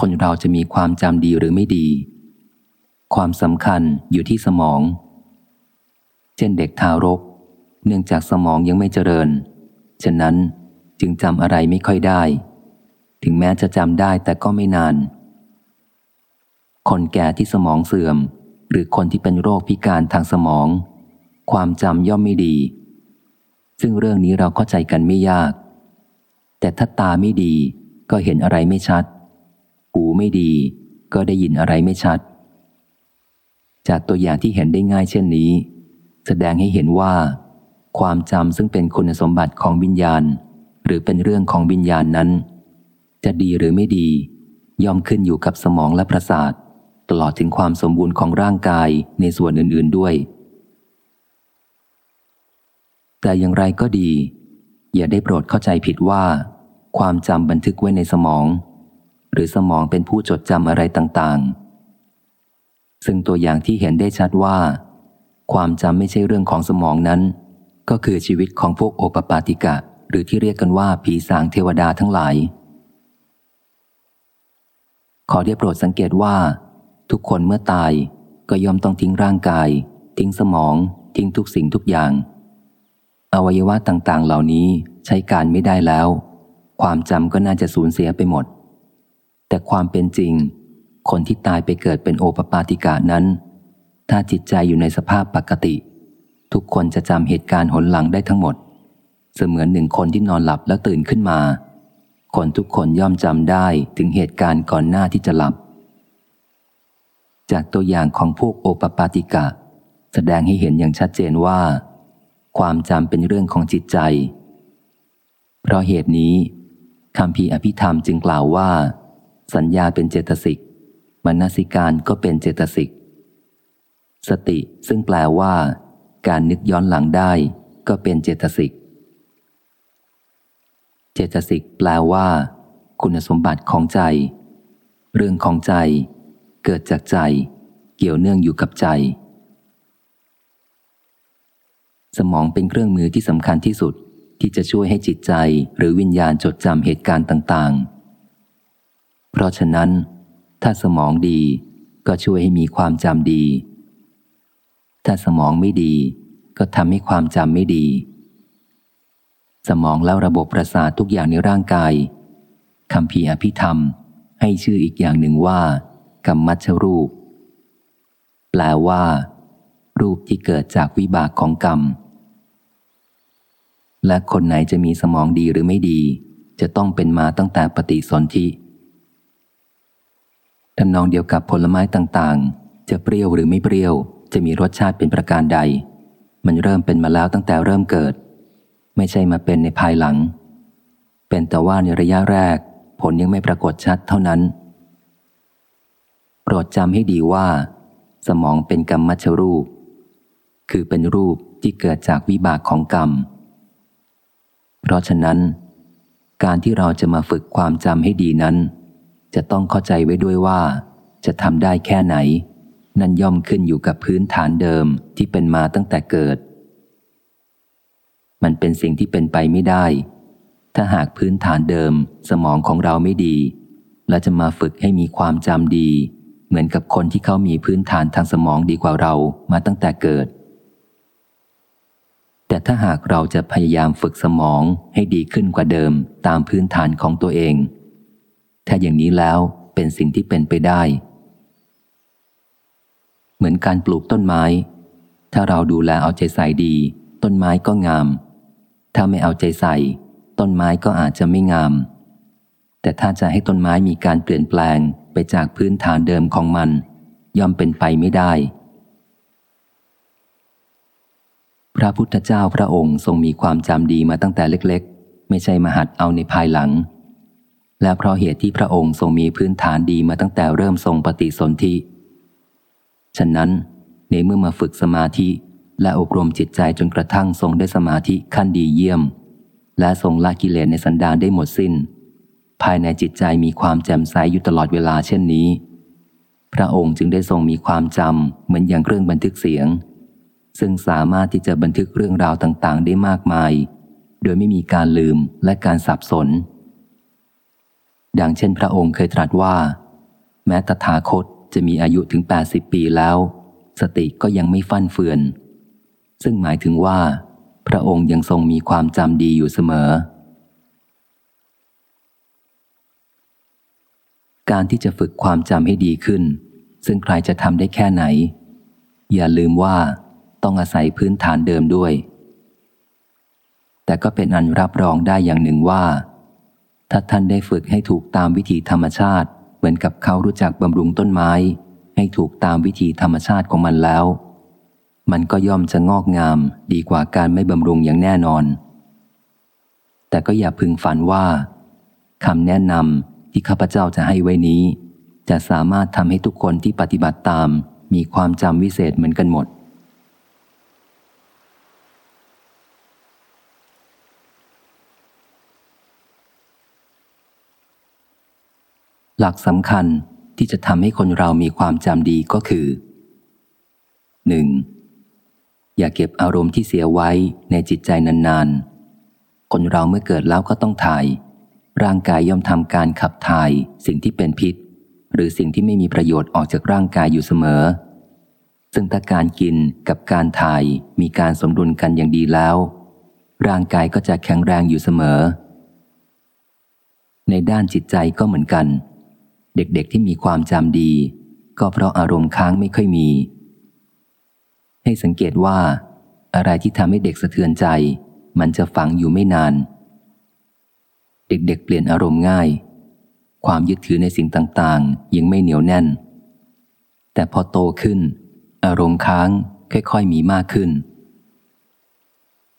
คนเราจะมีความจำดีหรือไม่ดี ความสำคัญอยู่ที่สมอง เช่นเด็กทารก เนื่องจากสมองยังไม่เจริญ ฉะนั้นจึงจำอะไรไม่ค่อยได้ ถึงแม้จะจำได้แต่ก็ไม่นาน คนแก่ที่สมองเสื่อม หรือคนที่เป็นโรคพิการทางสมอง ความจำย่อมไม่ดี ซึ่งเรื่องนี้เราเข้าใจกันไม่ยาก แต่ถ้าตาไม่ดีก็เห็นอะไรไม่ชัด หูไม่ดี ก็ได้ยินอะไรไม่ชัด จากตัวอย่างที่เห็นได้ง่ายเช่นนี้ แสดงให้เห็นว่า ความจำซึ่งเป็นคุณสมบัติของวิญญาณ หรือเป็นเรื่องของวิญญาณนั้น จะดีหรือไม่ดี ย่อมขึ้นอยู่กับสมองและประสาท ตลอดถึงความสมบูรณ์ของร่างกายในส่วนอื่น ๆด้วย แต่อย่างไรก็ดี อย่าได้โปรดเข้าใจผิดว่า ความจำบันทึกไว้ในสมอง หรือสมองเป็นผู้จดจำอะไรต่างๆ ซึ่งตัวอย่างที่เห็นได้ชัดว่า ความจำไม่ใช่เรื่องของสมองนั้น ก็คือชีวิตของพวกโอปปาติกะ หรือที่เรียกกันว่าผีสางเทวดาทั้งหลาย ขอได้โปรดสังเกตว่า ทุกคนเมื่อตายก็ยอมต้องทิ้งร่างกาย ทิ้งสมอง ทิ้งทุกสิ่งทุกอย่าง อวัยวะต่างๆ เหล่านี้ใช้การไม่ได้แล้ว ความจำก็น่าจะสูญเสียไปหมด แต่ความเป็นจริง คนที่ตายไปเกิดเป็นโอปปาติกานั้น ถ้าจิตใจอยู่ในสภาพปกติ ทุกคนจะจำเหตุการณ์หนหลังได้ทั้งหมด เสมือนหนึ่งคนที่นอนหลับแล้วตื่นขึ้นมา คนทุกคนย่อมจำได้ถึงเหตุการณ์ก่อนหน้าที่จะหลับ จากตัวอย่างของพวกโอปปาติกะ แสดงให้เห็นอย่างชัดเจนว่า ความจำเป็นเรื่องของจิตใจ เพราะเหตุนี้คำพีอภิธรรมจึงกล่าวว่า สัญญาเป็นเจตสิกมนสิการก็เป็นเจตสิก สติซึ่งแปลว่า การนึกย้อนหลังได้ก็เป็นเจตสิก เจตสิกแปลว่า คุณสมบัติของใจ เรื่องของใจ เกิดจากใจ เกี่ยวเนื่องอยู่กับใจ สมองเป็นเครื่องมือที่สำคัญที่สุดที่จะช่วยให้จิตใจหรือวิญญาณจดจำเหตุการณ์ต่าง ๆ เพราะฉะนั้น ถ้าสมองดีก็ช่วยให้มีความจำดี ถ้าสมองไม่ดี ก็ทำให้ความจำไม่ดี สมองแล้วระบบประสาททุกอย่างในร่างกายคำพีอภิธรรม ให้ชื่ออีกอย่างหนึ่งว่า กรรมัชรูป แปลว่า รูปที่เกิดจากวิบากของกรรม และคนไหนจะมีสมองดีหรือไม่ดี จะต้องเป็นมาตั้งแต่ปฏิสนธิทำนองเดียวกับผลไม้ต่างๆ จะเปรี้ยวหรือไม่เปรี้ยว จะมีรสชาติเป็นประการใด มันเริ่มเป็นมาแล้วตั้งแต่เริ่มเกิด ไม่ใช่มาเป็นในภายหลัง เป็นแต่ว่าในระยะแรก ผลยังไม่ปรากฏชัดเท่านั้น โปรดจำให้ดีว่า สมองเป็นกรรมมัชรูป คือเป็นรูปที่เกิดจากวิบากของกรรม เพราะฉะนั้น การที่เราจะมาฝึกความจำให้ดีนั้น จะต้องเข้าใจไว้ด้วยว่า จะทำได้แค่ไหน นั่นย่อมขึ้นอยู่กับพื้นฐานเดิมที่เป็นมาตั้งแต่เกิด มันเป็นสิ่งที่เป็นไปไม่ได้ ถ้าหากพื้นฐานเดิมสมองของเราไม่ดี เราจะมาฝึกให้มีความจำดี เหมือนกับคนที่เขามีพื้นฐานทางสมองดีกว่าเรามาตั้งแต่เกิด แต่ถ้าหากเราจะพยายามฝึกสมองให้ดีขึ้นกว่าเดิมตามพื้นฐานของตัวเอง ถ้าอย่างนี้แล้วเป็นสิ่งที่เป็นไปได้ เหมือนการปลูกต้นไม้ ถ้าเราดูแลเอาใจใส่ดี ต้นไม้ก็งาม ถ้าไม่เอาใจใส่ ต้นไม้ก็อาจจะไม่งาม แต่ถ้าจะให้ต้นไม้มีการเปลี่ยนแปลงไปจากพื้นฐานเดิมของมัน ย่อมเป็นไปไม่ได้ พระพุทธเจ้าพระองค์ทรงมีความจำดีมาตั้งแต่เล็กๆ ไม่ใช่มาหัดเอาในภายหลัง และเพราะเหตุที่พระองค์ทรงมีพื้นฐานดีมาตั้งแต่เริ่มทรงปฏิสนธิฉะนั้นในเมื่อมาฝึกสมาธิ และอบรมจิตใจจนกระทั่งทรงได้สมาธิขั้นดีเยี่ยม และทรงละกิเลสในสันดานได้หมดสิน้น ภายในจิตใจมีความแจ่มใสอยู่ตลอดเวลาเช่นนี้ พระองค์จึงได้ทรงมีความจำเหมือนอย่างเครื่องบันทึกเสียง ซึ่งสามารถที่จะบันทึกเรื่องราวต่างๆ ได้มากมาย โดยไม่มีการลืมและการสับสน ดังเช่น พระองค์เคยตรัสว่า แม้ตถาคตจะมีอายุถึง 80 ปีแล้ว สติก็ยังไม่ฟั่นเฟือน ซึ่งหมายถึงว่า พระองค์ยังทรงมีความจำดีอยู่เสมอ การที่จะฝึกความจำให้ดีขึ้น ซึ่งใครจะทำได้แค่ไหน อย่าลืมว่าต้องอาศัยพื้นฐานเดิมด้วย แต่ก็เป็นอันรับรองได้อย่างหนึ่งว่า ถ้าท่านได้ฝึกให้ถูกตามวิธีธรรมชาติ เหมือนกับเขารู้จักบำรุงต้นไม้ ให้ถูกตามวิธีธรรมชาติของมันแล้ว มันก็ย่อมจะงอกงามดีกว่าการไม่บำรุงอย่างแน่นอน แต่ก็อย่าพึงฝันว่าคำแนะนำที่ข้าพเจ้าจะให้ไว้นี้ จะสามารถทำให้ทุกคนที่ปฏิบัติตามมีความจำวิเศษเหมือนกันหมด หลักสำคัญที่จะทำให้คนเรามีความจำดีก็คือ 1. อย่าเก็บอารมณ์ที่เสียไว้ในจิตใจนานๆ คนเราเมื่อเกิดแล้วก็ต้องถ่าย ร่างกายย่อมทำการขับถ่ายสิ่งที่เป็นพิษ หรือสิ่งที่ไม่มีประโยชน์ออกจากร่างกายอยู่เสมอ ซึ่งถ้าการกินกับการถ่ายมีการสมดุลกันอย่างดีแล้ว ร่างกายก็จะแข็งแรงอยู่เสมอ ในด้านจิตใจก็เหมือนกัน เด็กๆที่มีความจำดี ก็เพราะอารมณ์ค้างไม่ค่อยมี ให้สังเกตว่า อะไรที่ทำให้เด็กสะเทือนใจ มันจะฝังอยู่ไม่นาน เด็กๆเเปลี่ยนอารมณ์ง่าย ความยึดถือในสิ่งต่างๆ ยังไม่เหนียวแน่น แต่พอโตขึ้น อารมณ์ค้างค่อยๆมีมากขึ้น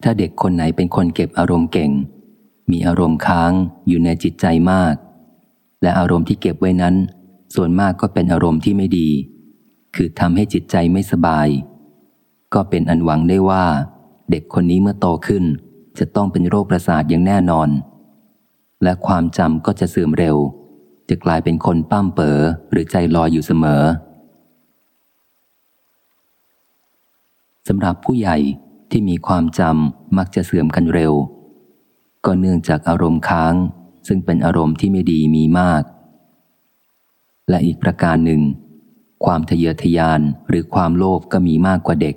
ถ้าเด็กคนไหนเป็นคนเก็บอารมณ์เก่ง มีอารมณ์ค้างอยู่ในจิตใจมาก และอารมณ์ที่เก็บไว้นั้น ส่วนมากก็เป็นอารมณ์ที่ไม่ดี คือทำให้จิตใจไม่สบาย ก็เป็นอันหวังได้ว่า เด็กคนนี้เมื่อโตขึ้น จะต้องเป็นโรคประสาทอย่างแน่นอน และความจำก็จะเสื่อมเร็ว จะกลายเป็นคนปั้มเป๋อหรือใจลอยอยู่เสมอสำหรับผู้ใหญ่ที่มีความจำมักจะเสื่อมกันเร็ว ก็เนื่องจากอารมณ์ค้าง ซึ่งเป็นอารมณ์ที่ไม่ดีมีมาก และอีกประการหนึ่ง ความทะเยอทะยานหรือความโลภก็มีมากกว่าเด็ก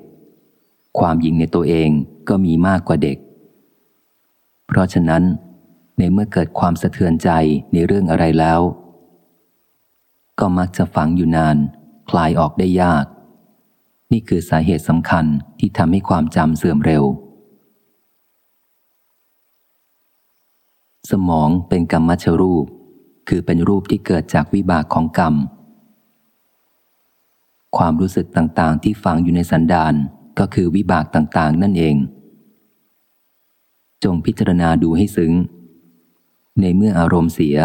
ความยิงในตัวเองก็มีมากกว่าเด็ก เพราะฉะนั้น ในเมื่อเกิดความสะเทือนใจในเรื่องอะไรแล้ว ก็มักจะฝังอยู่นาน คลายออกได้ยาก นี่คือสาเหตุสำคัญที่ทำให้ความจำเสื่อมเร็ว สมองเป็นกรรมชรูป คือเป็นรูปที่เกิดจากวิบากของกรรม ความรู้สึกต่างๆ ที่ฝังอยู่ในสันดาน ก็คือวิบากต่างๆ นั่นเอง จงพิจารณาดูให้ซึ้ง ในเมื่ออารมณ์เสีย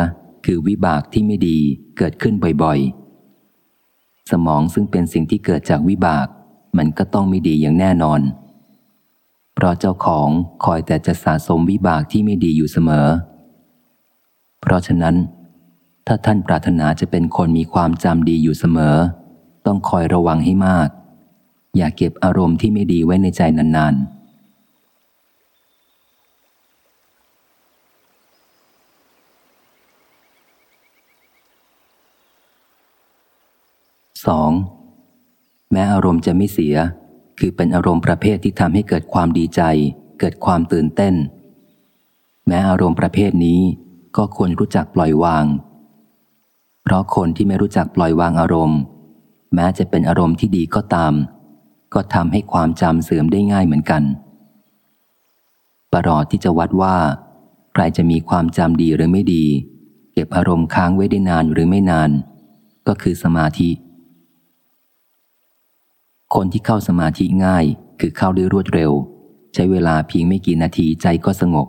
คือวิบากที่ไม่ดีเกิดขึ้นบ่อยๆ สมองซึ่งเป็นสิ่งที่เกิดจากวิบาก มันก็ต้องไม่ดีอย่างแน่นอน เพราะเจ้าของคอยแต่จะสะสมวิบากที่ไม่ดีอยู่เสมอ เพราะฉะนั้น ถ้าท่านปรารถนาจะเป็นคนมีความจำดีอยู่เสมอ ต้องคอยระวังให้มาก อย่าเก็บอารมณ์ที่ไม่ดีไว้ในใจนานๆสองแม้อารมณ์จะไม่เสีย คือเป็นอารมณ์ประเภทที่ทำให้เกิดความดีใจ เกิดความตื่นเต้น แม้อารมณ์ประเภทนี้ก็ควรรู้จักปล่อยวาง เพราะคนที่ไม่รู้จักปล่อยวางอารมณ์ แม้จะเป็นอารมณ์ที่ดีก็ตาม ก็ทำให้ความจำเสื่อมได้ง่ายเหมือนกัน ประหลอดที่จะวัดว่า ใครจะมีความจำดีหรือไม่ดี เก็บอารมณ์ค้างไว้ได้นานหรือไม่นาน ก็คือสมาธิ คนที่เข้าสมาธิง่ายคือเข้าได้รวดเร็ว ใช้เวลาเพียงไม่กี่นาทีใจก็สงบ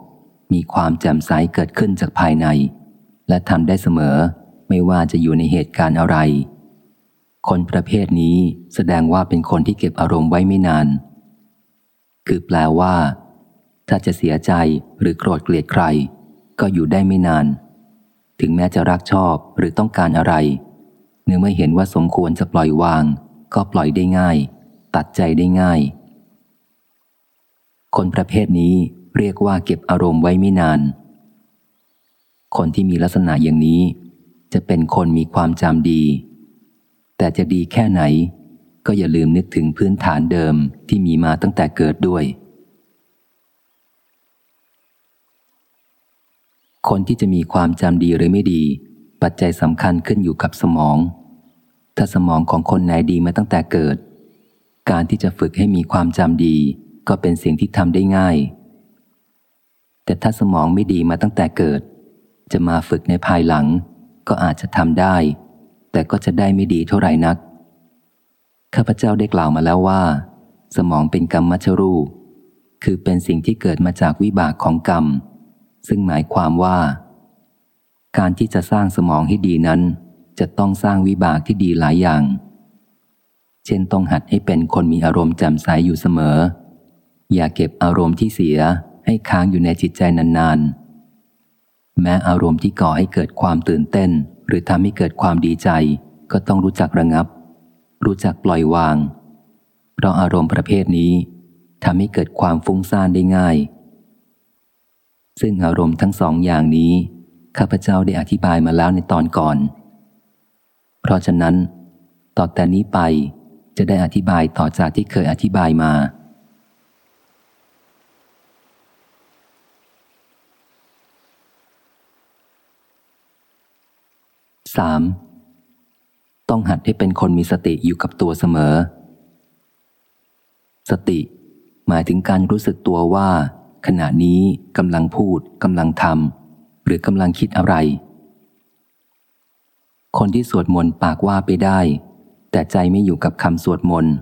มีความแจ่มใสเกิดขึ้นจากภายใน และทำได้เสมอไม่ว่าจะอยู่ในเหตุการณ์อะไร คนประเภทนี้แสดงว่าเป็นคนที่เก็บอารมณ์ไว้ไม่นาน คือแปลว่า ถ้าจะเสียใจหรือโกรธเกลียดใคร ก็อยู่ได้ไม่นาน ถึงแม้จะรักชอบหรือต้องการอะไร เนื่อเมื่อเห็นว่าสมควรจะปล่อยวาง ก็ปล่อยได้ง่าย ตัดใจได้ง่าย คนประเภทนี้เรียกว่าเก็บอารมณ์ไว้ไม่นาน คนที่มีลักษณะอย่างนี้ จะเป็นคนมีความจำดี แต่จะดีแค่ไหน ก็อย่าลืมนึกถึงพื้นฐานเดิมที่มีมาตั้งแต่เกิดด้วย คนที่จะมีความจำดีหรือไม่ดี ปัจจัยสำคัญขึ้นอยู่กับสมอง ถ้าสมองของคนไหนดีมาตั้งแต่เกิด การที่จะฝึกให้มีความจำดี ก็เป็นสิ่งที่ทำได้ง่าย แต่ถ้าสมองไม่ดีมาตั้งแต่เกิด จะมาฝึกในภายหลัง ก็อาจจะทำได้ แต่ก็จะได้ไม่ดีเท่าไหร่นัก ข้าพเจ้าได้กล่าวมาแล้วว่า สมองเป็นกรรมมัชรู คือเป็นสิ่งที่เกิดมาจากวิบากของกรรม ซึ่งหมายความว่า การที่จะสร้างสมองให้ดีนั้น จะต้องสร้างวิบากที่ดีหลายอย่าง เช่นต้องหัดให้เป็นคนมีอารมณ์แจ่มใสอยู่เสมอ อย่าเก็บอารมณ์ที่เสียให้ค้างอยู่ในจิตใจนานๆ แม้อารมณ์ที่ก่อให้เกิดความตื่นเต้น หรือทำให้เกิดความดีใจ ก็ต้องรู้จักระงับ รู้จักปล่อยวาง เพราะอารมณ์ประเภทนี้ทำให้เกิดความฟุ้งซ่านได้ง่าย ซึ่งอารมณ์ทั้งสองอย่างนี้ ข้าพเจ้าได้อธิบายมาแล้วในตอนก่อน เพราะฉะนั้น ต่อแต่นี้ไปจะได้อธิบายต่อจากที่เคยอธิบายมา 3. ต้องหัดให้เป็นคนมีสติอยู่กับตัวเสมอ สติ หมายถึงการรู้สึกตัวว่า ขณะนี้กำลังพูดกำลังทำหรือกำลังคิดอะไร คนที่สวดมนต์ปากว่าไปได้ แต่ใจไม่อยู่กับคำสวดมนต์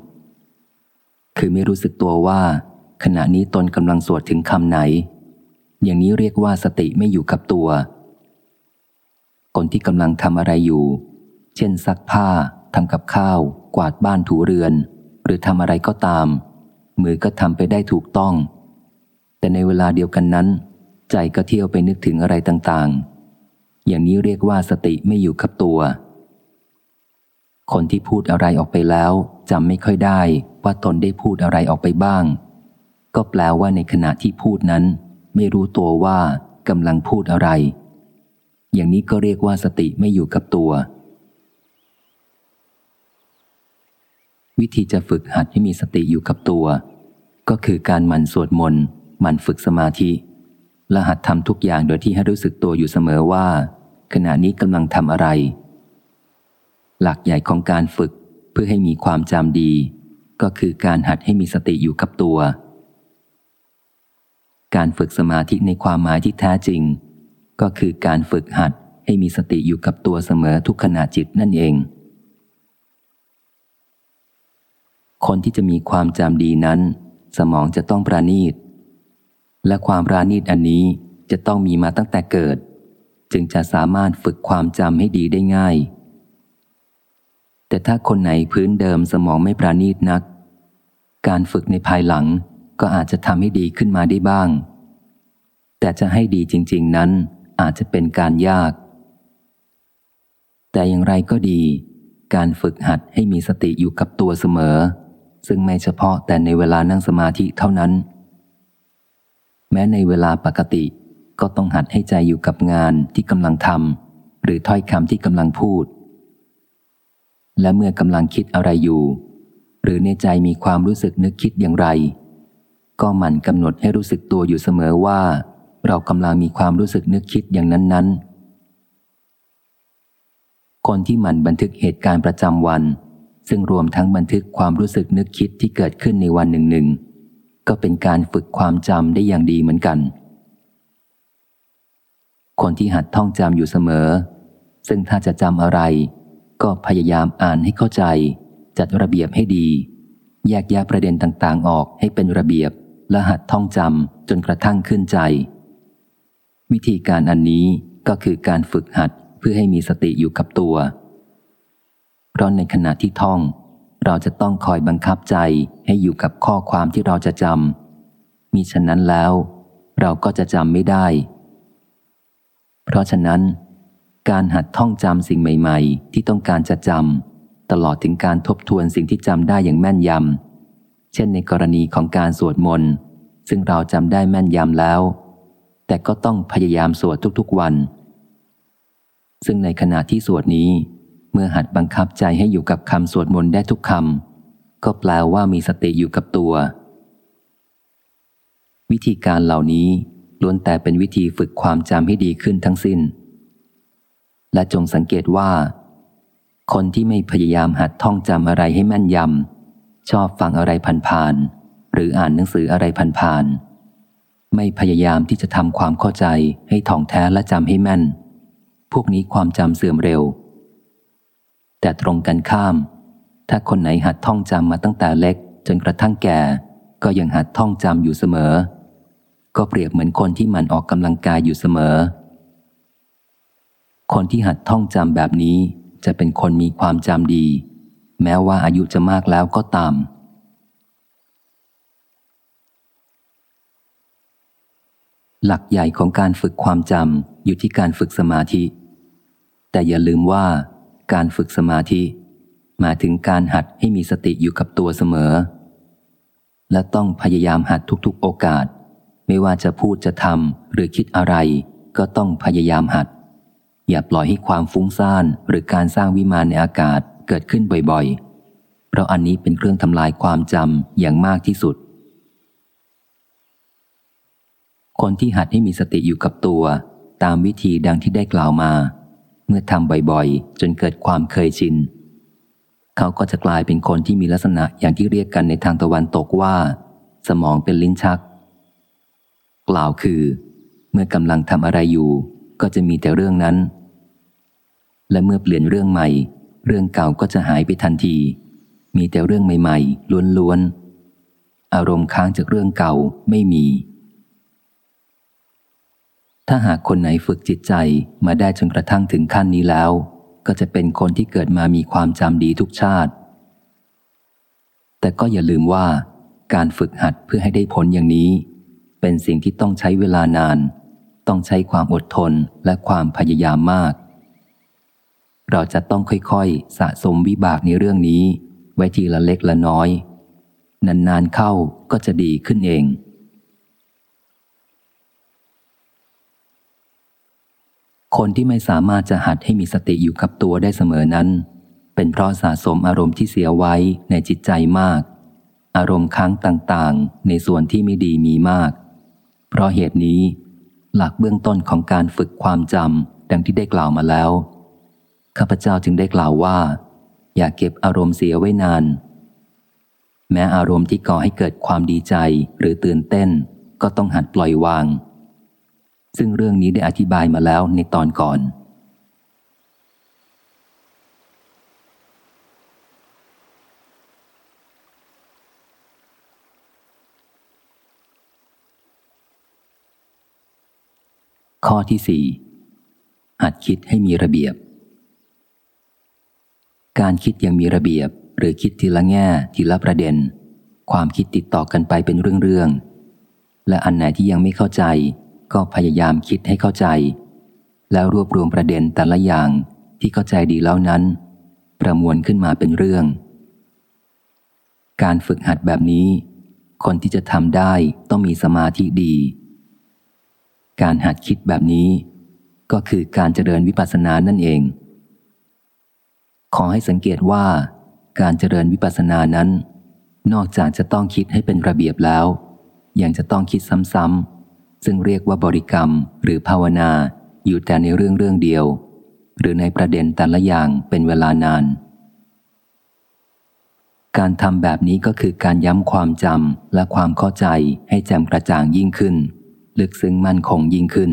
คือไม่รู้สึกตัวว่า ขณะนี้ตนกำลังสวดถึงคำไหน อย่างนี้เรียกว่าสติไม่อยู่กับตัว คนที่กำลังทำอะไรอยู่ เช่นซักผ้าทำกับข้าว กวาดบ้านถูเรือน หรือทำอะไรก็ตาม มือก็ทำไปได้ถูกต้อง แต่ในเวลาเดียวกันนั้น ใจก็เที่ยวไปนึกถึงอะไรต่างๆ อย่างนี้เรียกว่าสติไม่อยู่กับตัว คนที่พูดอะไรออกไปแล้วจำไม่ค่อยได้ว่าตนได้พูดอะไรออกไปบ้าง ก็แปลว่าในขณะที่พูดนั้น ไม่รู้ตัวว่ากำลังพูดอะไร อย่างนี้ก็เรียกว่าสติไม่อยู่กับตัว วิธีจะฝึกหัดให้มีสติอยู่กับตัว ก็คือการหมั่นสวดมนต์หมั่นฝึกสมาธิ และหัดทำทุกอย่างโดยที่ให้รู้สึกตัวอยู่เสมอว่า ขณะนี้กำลังทำอะไร หลักใหญ่ของการฝึกเพื่อให้มีความจำดี ก็คือการหัดให้มีสติอยู่กับตัว การฝึกสมาธิในความหมายที่แท้จริง ก็คือการฝึกหัดให้มีสติอยู่กับตัวเสมอทุกขณะจิตนั่นเอง คนที่จะมีความจำดีนั้น สมองจะต้องปราณีต และความปราณีตอันนี้จะต้องมีมาตั้งแต่เกิด จึงจะสามารถฝึกความจำให้ดีได้ง่าย แต่ถ้าคนไหนพื้นเดิมสมองไม่ปราณีตนัก การฝึกในภายหลังก็อาจจะทำให้ดีขึ้นมาได้บ้าง แต่จะให้ดีจริง ๆนั้น อาจจะเป็นการยาก แต่อย่างไรก็ดี การฝึกหัดให้มีสติอยู่กับตัวเสมอ ซึ่งไม่เฉพาะแต่ในเวลานั่งสมาธิเท่านั้น แม้ในเวลาปกติก็ต้องหัดให้ใจอยู่กับงานที่กำลังทำหรือถ้อยคำที่กำลังพูด และเมื่อกำลังคิดอะไรอยู่ หรือในใจมีความรู้สึกนึกคิดอย่างไร ก็หมั่นกำหนดให้รู้สึกตัวอยู่เสมอว่า เรากำลังมีความรู้สึกนึกคิดอย่างนั้น ๆ คนที่หมั่นบันทึกเหตุการณ์ประจำวัน ซึ่งรวมทั้งบันทึกความรู้สึกนึกคิดที่เกิดขึ้นในวันหนึ่งหนึ่งก็เป็นการฝึกความจำได้อย่างดีเหมือนกัน คนที่หัดท่องจำอยู่เสมอ ซึ่งถ้าจะจำอะไร ก็พยายามอ่านให้เข้าใจ จัดระเบียบให้ดี แยกแยะประเด็นต่างๆ ออกให้เป็นระเบียบและหัดท่องจำจนกระทั่งขึ้นใจ วิธีการอันนี้ก็คือการฝึกหัดเพื่อให้มีสติอยู่กับตัว เพราะในขณะที่ท่อง เราจะต้องคอยบังคับใจให้อยู่กับข้อความที่เราจะจำมิฉะนั้นแล้ว เราก็จะจำไม่ได้ เพราะฉะนั้น การหัดท่องจำสิ่งใหม่ ๆ ที่ต้องการจะจำตลอดถึงการทบทวนสิ่งที่จำได้อย่างแม่นยำเช่นในกรณีของการสวดมนต์ซึ่งเราจำได้แม่นยำแล้ว แต่ก็ต้องพยายามสวดทุกๆวัน ซึ่งในขณะที่สวดนี้ เมื่อหัดบังคับใจให้อยู่กับคำสวดมนต์ได้ทุกคำก็แปลว่ามีสติอยู่กับตัว วิธีการเหล่านี้ล้วนแต่เป็นวิธีฝึกความจำให้ดีขึ้นทั้งสิ้น และจงสังเกตว่า คนที่ไม่พยายามหัดท่องจำอะไรให้แม่นยำชอบฟังอะไรผ่านๆหรืออ่านหนังสืออะไรผ่านๆ ไม่พยายามที่จะทำความเข้าใจให้ท่องแท้และจำให้แม่น พวกนี้ความจำเสื่อมเร็ว แต่ตรงกันข้าม ถ้าคนไหนหัดท่องจำมาตั้งแต่เล็ก จนกระทั่งแก่ ก็ยังหัดท่องจำอยู่เสมอ ก็เปรียบเหมือนคนที่มันออกกำลังกายอยู่เสมอ คนที่หัดท่องจำแบบนี้จะเป็นคนมีความจำดี แม้ว่าอายุจะมากแล้วก็ตาม หลักใหญ่ของการฝึกความจำอยู่ที่การฝึกสมาธิ แต่อย่าลืมว่าการฝึกสมาธิ หมายถึงการหัดให้มีสติอยู่กับตัวเสมอ และต้องพยายามหัดทุกๆโอกาส ไม่ว่าจะพูดจะทำหรือคิดอะไร ก็ต้องพยายามหัด อย่าปล่อยให้ความฟุ้งซ่านหรือการสร้างวิมานในอากาศเกิดขึ้นบ่อยๆ เพราะอันนี้เป็นเครื่องทำลายความจำอย่างมากที่สุด คนที่หัดให้มีสติอยู่กับตัว ตามวิธีดังที่ได้กล่าวมา เมื่อทำบ่อยๆ จนเกิดความเคยชิน เขาก็จะกลายเป็นคนที่มีลักษณะอย่างที่เรียกกันในทางตะวันตกว่า สมองเป็นลิ้นชัก กล่าวคือ เมื่อกำลังทำอะไรอยู่ ก็จะมีแต่เรื่องนั้น และเมื่อเปลี่ยนเรื่องใหม่ เรื่องเก่าก็จะหายไปทันที มีแต่เรื่องใหม่ ๆล้วนๆอารมณ์ค้างจากเรื่องเก่าไม่มี ถ้าหากคนไหนฝึกจิตใจมาได้จนกระทั่งถึงขั้นนี้แล้ว ก็จะเป็นคนที่เกิดมามีความจำดีทุกชาติ แต่ก็อย่าลืมว่า การฝึกหัดเพื่อให้ได้ผลอย่างนี้ เป็นสิ่งที่ต้องใช้เวลานาน ต้องใช้ความอดทนและความพยายามมาก เราจะต้องค่อยๆ สะสมวิบากในเรื่องนี้ ไว้ทีละเล็กละน้อย นานๆเข้าก็จะดีขึ้นเอง คนที่ไม่สามารถจะหัดให้มีสติอยู่กับตัวได้เสมอนั้น เป็นเพราะสะสมอารมณ์ที่เสียไว้ในจิตใจมาก อารมณ์ค้างต่างๆ ในส่วนที่ไม่ดีมีมาก เพราะเหตุนี้ หลักเบื้องต้นของการฝึกความจำดังที่ได้กล่าวมาแล้ว ข้าพเจ้าจึงได้กล่าวว่า อย่าเก็บอารมณ์เสียไว้นาน แม้อารมณ์ที่ก่อให้เกิดความดีใจหรือตื่นเต้น ก็ต้องหัดปล่อยวาง ซึ่งเรื่องนี้ได้อธิบายมาแล้วในตอนก่อน ข้อที่สี่หัดคิดให้มีระเบียบ การคิดอย่างมีระเบียบหรือคิดทีละแง่ทีละประเด็น ความคิดติดต่อกันไปเป็นเรื่องๆและอันไหนที่ยังไม่เข้าใจ ก็พยายามคิดให้เข้าใจ แล้วรวบรวมประเด็นแต่ละอย่างที่เข้าใจดีแล้วนั้น ประมวลขึ้นมาเป็นเรื่อง การฝึกหัดแบบนี้ คนที่จะทำได้ต้องมีสมาธิดี การหัดคิดแบบนี้ ก็คือการเจริญวิปัสสนานั่นเอง ขอให้สังเกตว่าการเจริญวิปัสสนานั้น นอกจากจะต้องคิดให้เป็นระเบียบแล้ว ยังจะต้องคิดซ้ำ ซึ่งเรียกว่าบริกรรมหรือภาวนาอยู่แต่ในเรื่องเรื่องเดียว หรือในประเด็นแต่ละอย่างเป็นเวลานาน การทำแบบนี้ก็คือการย้ำความจำและความเข้าใจให้แจ่มกระจ่างยิ่งขึ้น ลึกซึ้งมั่นคงยิ่งขึ้น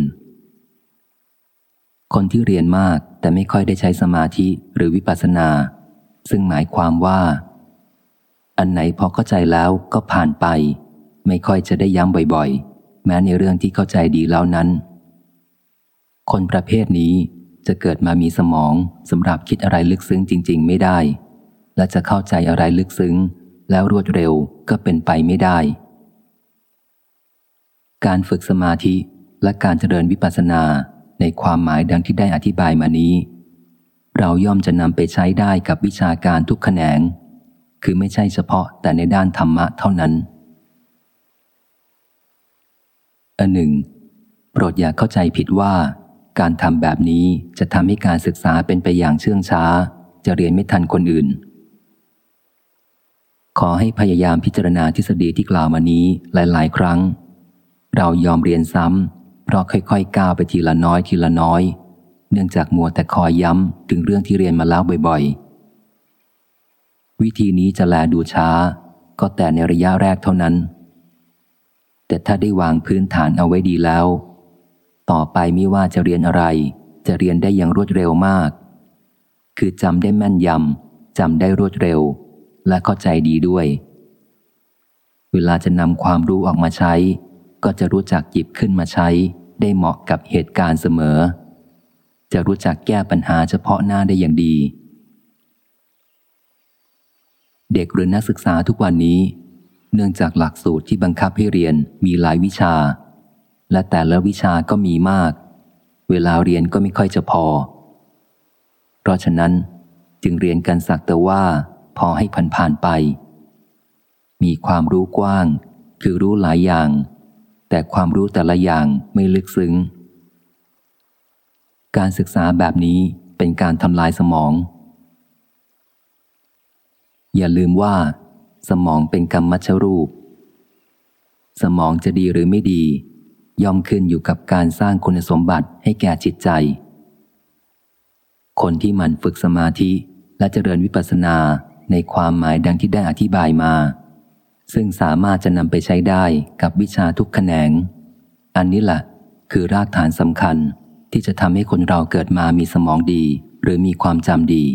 คนที่เรียนมากแต่ไม่ค่อยได้ใช้สมาธิหรือวิปัสสนา ซึ่งหมายความว่า อันไหนพอเข้าใจแล้วก็ผ่านไป ไม่ค่อยจะได้ย้ำบ่อยๆ แม้ในเรื่องที่เข้าใจดีแล้วนั้น คนประเภทนี้จะเกิดมามีสมองสำหรับคิดอะไรลึกซึ้งจริง ๆ ไม่ได้ และจะเข้าใจอะไรลึกซึ้ง แล้วรวดเร็วก็เป็นไปไม่ได้ การฝึกสมาธิและการเจริญวิปัสสนาในความหมายดังที่ได้อธิบายมานี้ เราย่อมจะนำไปใช้ได้กับวิชาการทุกแขนง คือไม่ใช่เฉพาะแต่ในด้านธรรมะเท่านั้น อันหนึ่ง โปรดอย่าเข้าใจผิดว่า การทำแบบนี้จะทำให้การศึกษาเป็นไปอย่างเชื่องช้า จะเรียนไม่ทันคนอื่น ขอให้พยายามพิจารณาทฤษฎีที่กล่าวมานี้หลาย ๆ ครั้ง เรายอมเรียนซ้ำเพราะค่อยๆก้าวไปทีละน้อยทีละน้อย เนื่องจากมัวแต่คอยย้ำถึงเรื่องที่เรียนมาแล้วบ่อย ๆ วิธีนี้จะแลดูช้า ก็แต่ในระยะแรกเท่านั้น แต่ถ้าได้วางพื้นฐานเอาไว้ดีแล้ว ต่อไปไม่ว่าจะเรียนอะไร จะเรียนได้อย่างรวดเร็วมาก คือจำได้แม่นยำจำได้รวดเร็ว และเข้าใจดีด้วย เวลาจะนำความรู้ออกมาใช้ ก็จะรู้จักหยิบขึ้นมาใช้ ได้เหมาะกับเหตุการณ์เสมอ จะรู้จักแก้ปัญหาเฉพาะหน้าได้อย่างดี เด็กหรือนักศึกษาทุกวันนี้ เนื่องจากหลักสูตรที่บังคับให้เรียนมีหลายวิชา และแต่ละวิชาก็มีมาก เวลาเรียนก็ไม่ค่อยจะพอ เพราะฉะนั้นจึงเรียนกันสักแต่ว่าพอให้ผ่านๆไป มีความรู้กว้าง คือรู้หลายอย่าง แต่ความรู้แต่ละอย่างไม่ลึกซึ้ง การศึกษาแบบนี้เป็นการทำลายสมอง อย่าลืมว่า สมองเป็นกรรมมัชรูป สมองจะดีหรือไม่ดี ย่อมขึ้นอยู่กับการสร้างคุณสมบัติให้แก่จิตใจ คนที่หมั่นฝึกสมาธิและเจริญวิปัสสนาในความหมายดังที่ได้อธิบายมา ซึ่งสามารถจะนำไปใช้ได้กับวิชาทุกแขนง อันนี้แหละคือรากฐานสำคัญที่จะทำให้คนเราเกิดมามีสมองดี หรือมีความจำดี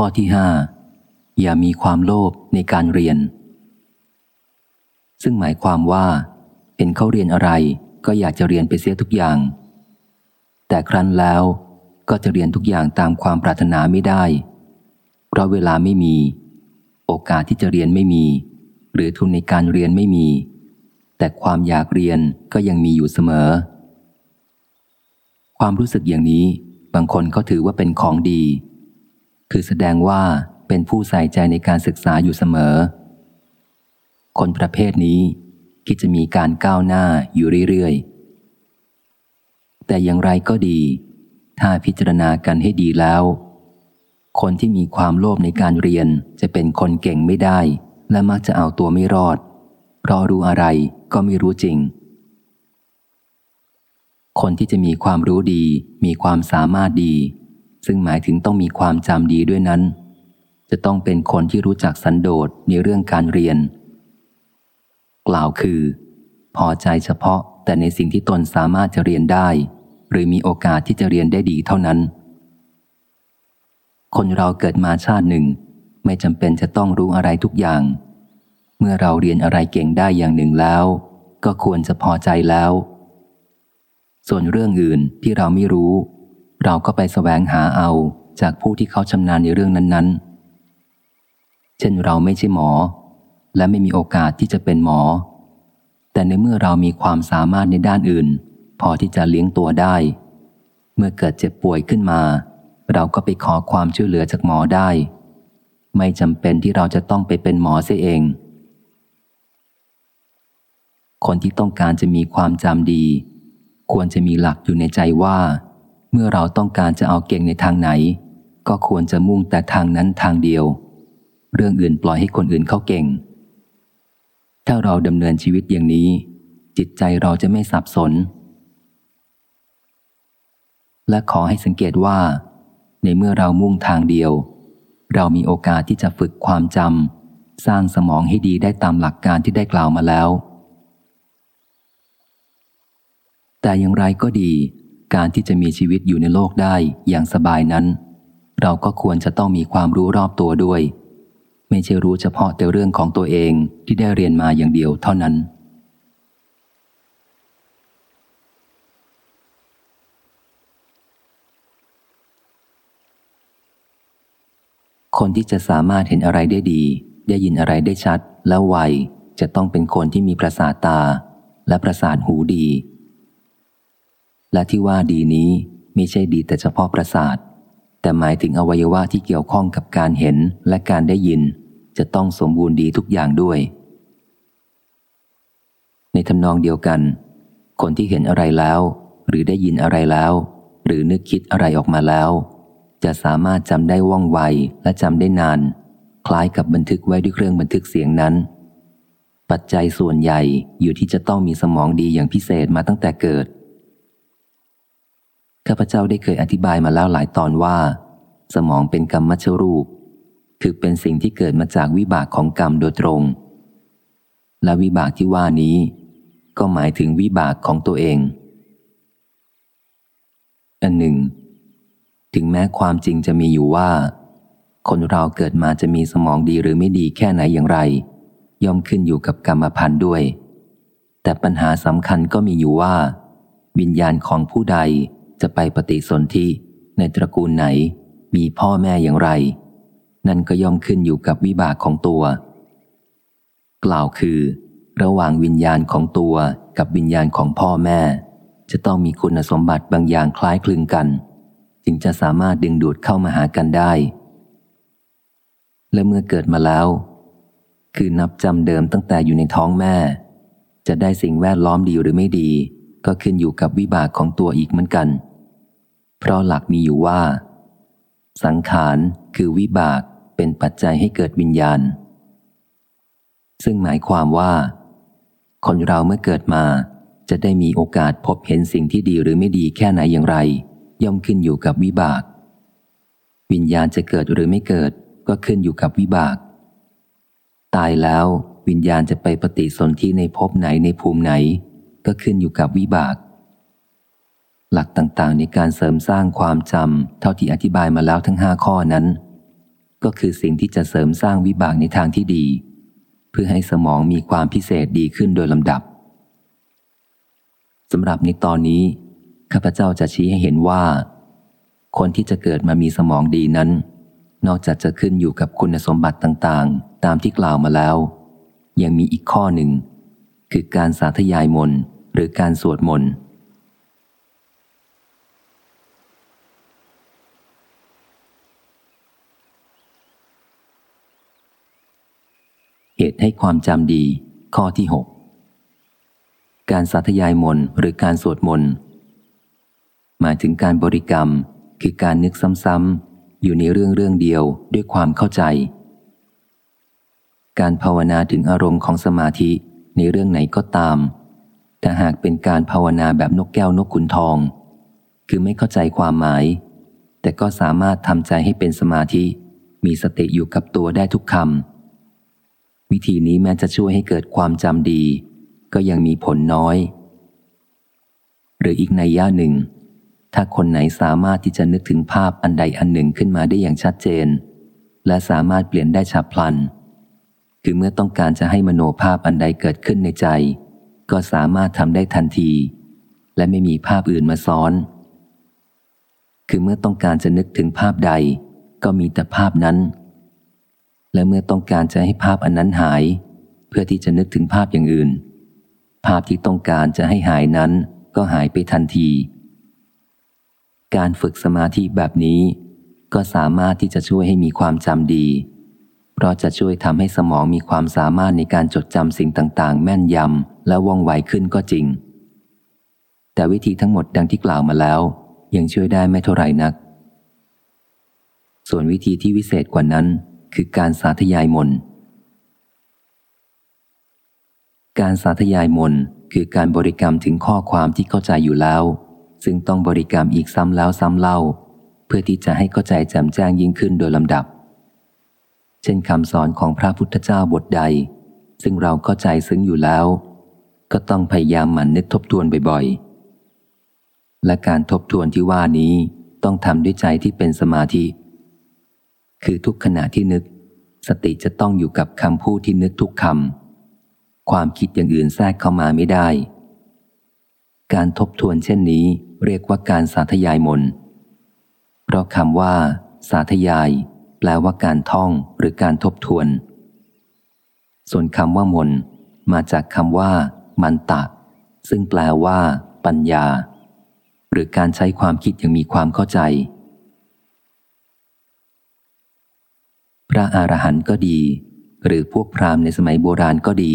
ข้อที่ห้าอย่ามีความโลภในการเรียน ซึ่งหมายความว่า เห็นเขาเรียนอะไร ก็อยากจะเรียนไปเสียทุกอย่าง แต่ครั้นแล้วก็จะเรียนทุกอย่างตามความปรารถนาไม่ได้ เพราะเวลาไม่มี โอกาสที่จะเรียนไม่มี หรือทุนในการเรียนไม่มี แต่ความอยากเรียนก็ยังมีอยู่เสมอ ความรู้สึกอย่างนี้บางคนเขาถือว่าเป็นของดี คือแสดงว่าเป็นผู้ใส่ใจในการศึกษาอยู่เสมอ คนประเภทนี้คิดจะมีการก้าวหน้าอยู่เรื่อยๆ แต่อย่างไรก็ดี ถ้าพิจารณากันให้ดีแล้ว คนที่มีความโลภในการเรียนจะเป็นคนเก่งไม่ได้ และมักจะเอาตัวไม่รอด เพราะรู้อะไรก็ไม่รู้จริง คนที่จะมีความรู้ดี มีความสามารถดี ซึ่งหมายถึงต้องมีความจำดีด้วยนั้น จะต้องเป็นคนที่รู้จักสันโดษในเรื่องการเรียน กล่าวคือ พอใจเฉพาะแต่ในสิ่งที่ตนสามารถจะเรียนได้ หรือมีโอกาสที่จะเรียนได้ดีเท่านั้น คนเราเกิดมาชาติหนึ่ง ไม่จำเป็นจะต้องรู้อะไรทุกอย่าง เมื่อเราเรียนอะไรเก่งได้อย่างหนึ่งแล้ว ก็ควรจะพอใจแล้ว ส่วนเรื่องอื่นที่เราไม่รู้ เราก็ไปสแสวงหาเอาจากผู้ที่เขาชำนาญในเรื่องนั้น ๆ เช่นเราไม่ใช่หมอ และไม่มีโอกาสที่จะเป็นหมอ แต่ในเมื่อเรามีความสามารถในด้านอื่น พอที่จะเลี้ยงตัวได้ เมื่อเกิดเจ็บป่วยขึ้นมา เราก็ไปขอความช่วยเหลือจากหมอได้ ไม่จำเป็นที่เราจะต้องไปเป็นหมอเสียเอง คนที่ต้องการจะมีความจำดี ควรจะมีหลักอยู่ในใจว่า เมื่อเราต้องการจะเอาเก่งในทางไหน ก็ควรจะมุ่งแต่ทางนั้นทางเดียว เรื่องอื่นปล่อยให้คนอื่นเขาเก่ง ถ้าเราดำเนินชีวิตอย่างนี้ จิตใจเราจะไม่สับสน และขอให้สังเกตว่า ในเมื่อเรามุ่งทางเดียว เรามีโอกาสที่จะฝึกความจำสร้างสมองให้ดีได้ตามหลักการที่ได้กล่าวมาแล้ว แต่อย่างไรก็ดี การที่จะมีชีวิตอยู่ในโลกได้อย่างสบายนั้น เราก็ควรจะต้องมีความรู้รอบตัวด้วย ไม่ใช่รู้เฉพาะแต่เรื่องของตัวเองที่ได้เรียนมาอย่างเดียวเท่านั้น คนที่จะสามารถเห็นอะไรได้ดี ได้ยินอะไรได้ชัดและไวจะต้องเป็นคนที่มีประสาทตา และประสาทหูดี และที่ว่าดีนี้ไม่ใช่ดีแต่เฉพาะประสาท แต่หมายถึงอวัยวะที่เกี่ยวข้องกับการเห็นและการได้ยิน จะต้องสมบูรณ์ดีทุกอย่างด้วย ในทำนองเดียวกัน คนที่เห็นอะไรแล้ว หรือได้ยินอะไรแล้ว หรือนึกคิดอะไรออกมาแล้ว จะสามารถจำได้ว่องไวและจำได้นาน คล้ายกับบันทึกไว้ด้วยเครื่องบันทึกเสียงนั้นปัจจัยส่วนใหญ่อยู่ที่จะต้องมีสมองดีอย่างพิเศษมาตั้งแต่เกิด ข้าพเจ้าได้เคยอธิบายมาแล้วหลายตอนว่า สมองเป็นกรรมมัชรูป คือเป็นสิ่งที่เกิดมาจากวิบากของกรรมโดยตรง และวิบากที่ว่านี้ ก็หมายถึงวิบากของตัวเอง อันหนึ่ง ถึงแม้ความจริงจะมีอยู่ว่า คนเราเกิดมาจะมีสมองดีหรือไม่ดีแค่ไหนอย่างไร ย่อมขึ้นอยู่กับกรรมพันธุ์ด้วย แต่ปัญหาสำคัญก็มีอยู่ว่า วิญญาณของผู้ใด จะไปปฏิสนธิในตระกูลไหน มีพ่อแม่อย่างไร นั่นก็ย่อมขึ้นอยู่กับวิบากของตัว กล่าวคือ ระหว่างวิญญาณของตัวกับวิญญาณของพ่อแม่ จะต้องมีคุณสมบัติบางอย่างคล้ายคลึงกัน จึงจะสามารถดึงดูดเข้ามาหากันได้ และเมื่อเกิดมาแล้ว คือนับจำเดิมตั้งแต่อยู่ในท้องแม่ จะได้สิ่งแวดล้อมดีหรือไม่ดี ก็ขึ้นอยู่กับวิบากของตัวอีกเหมือนกัน เพราะหลักมีอยู่ว่า สังขารคือวิบากเป็นปัจจัยให้เกิดวิญญาณ ซึ่งหมายความว่า คนเราเมื่อเกิดมาจะได้มีโอกาสพบเห็นสิ่งที่ดีหรือไม่ดีแค่ไหนอย่างไร ย่อมขึ้นอยู่กับวิบาก วิญญาณจะเกิดหรือไม่เกิดก็ขึ้นอยู่กับวิบาก ตายแล้ววิญญาณจะไปปฏิสนธิในภพไหนในภูมิไหน ก็ขึ้นอยู่กับวิบาก หลักต่างๆ ในการเสริมสร้างความจำเท่าที่อธิบายมาแล้วทั้งห้าข้อนั้น ก็คือสิ่งที่จะเสริมสร้างวิบากในทางที่ดี เพื่อให้สมองมีความพิเศษดีขึ้นโดยลำดับสำหรับในตอนนี้ ข้าพเจ้าจะชี้ให้เห็นว่า คนที่จะเกิดมามีสมองดีนั้น นอกจากจะขึ้นอยู่กับคุณสมบัติต่างๆ ตามที่กล่าวมาแล้ว ยังมีอีกข้อหนึ่ง คือการสาธยายมนหรือการสวดมนต์ เหตุให้ความจำดี ข้อที่ 6 การสาธยายมนหรือการสวดมนต์หมายถึงการบริกรรมคือการนึกซ้ำๆ อยู่ในเรื่องเรื่องเดียวด้วยความเข้าใจ การภาวนาถึงอารมณ์ของสมาธิในเรื่องไหนก็ตามถ้าหากเป็นการภาวนาแบบนกแก้วนกขุนทอง คือไม่เข้าใจความหมาย แต่ก็สามารถทำใจให้เป็นสมาธิ มีสติอยู่กับตัวได้ทุกคำ วิธีนี้แม้จะช่วยให้เกิดความจำดี ก็ยังมีผลน้อย หรืออีกในย่าหนึ่ง ถ้าคนไหนสามารถที่จะนึกถึงภาพอันใดอันหนึ่งขึ้นมาได้อย่างชัดเจน และสามารถเปลี่ยนได้ฉับพลัน คือเมื่อต้องการจะให้มโนภาพอันใดเกิดขึ้นในใจ ก็สามารถทำได้ทันที และไม่มีภาพอื่นมาซ้อน คือเมื่อต้องการจะนึกถึงภาพใด ก็มีแต่ภาพนั้น และเมื่อต้องการจะให้ภาพอันนั้นหาย เพื่อที่จะนึกถึงภาพอย่างอื่น ภาพที่ต้องการจะให้หายนั้นก็หายไปทันที การฝึกสมาธิแบบนี้ ก็สามารถที่จะช่วยให้มีความจำดี เพราะจะช่วยทำให้สมองมีความสามารถในการจดจำสิ่งต่าง ๆ แม่นยำและว่องไวขึ้นก็จริง แต่วิธีทั้งหมดดังที่กล่าวมาแล้ว ยังช่วยได้ไม่เท่าไหร่นัก ส่วนวิธีที่วิเศษกว่านั้น คือการสาธยายมน การสาธยายมนคือการบริกรรมถึงข้อความที่เข้าใจอยู่แล้ว ซึ่งต้องบริกรรมอีกซ้ำแล้วซ้ำเล่า เพื่อที่จะให้เข้าใจแจ่มแจ้งยิ่งขึ้นโดยลำดับ เช่นคำสอนของพระพุทธเจ้าบทใด ซึ่งเราเข้าใจซึ้งอยู่แล้ว ก็ต้องพยายามหมั่นนึกทบทวนบ่อยๆ และการทบทวนที่ว่านี้ต้องทำด้วยใจที่เป็นสมาธิ คือทุกขณะที่นึก สติจะต้องอยู่กับคำพูดที่นึกทุกคำความคิดอย่างอื่นแทรกเข้ามาไม่ได้ การทบทวนเช่นนี้เรียกว่าการสาธยายมน เพราะคำว่า สาธยาย แปลว่าการท่องหรือการทบทวน ส่วนคำว่ามน มาจากคำว่า มันตะ ซึ่งแปลว่า ปัญญา หรือการใช้ความคิดอย่างมีความเข้าใจ พระอรหันต์ก็ดี หรือพวกพราหมณ์ในสมัยโบราณก็ดี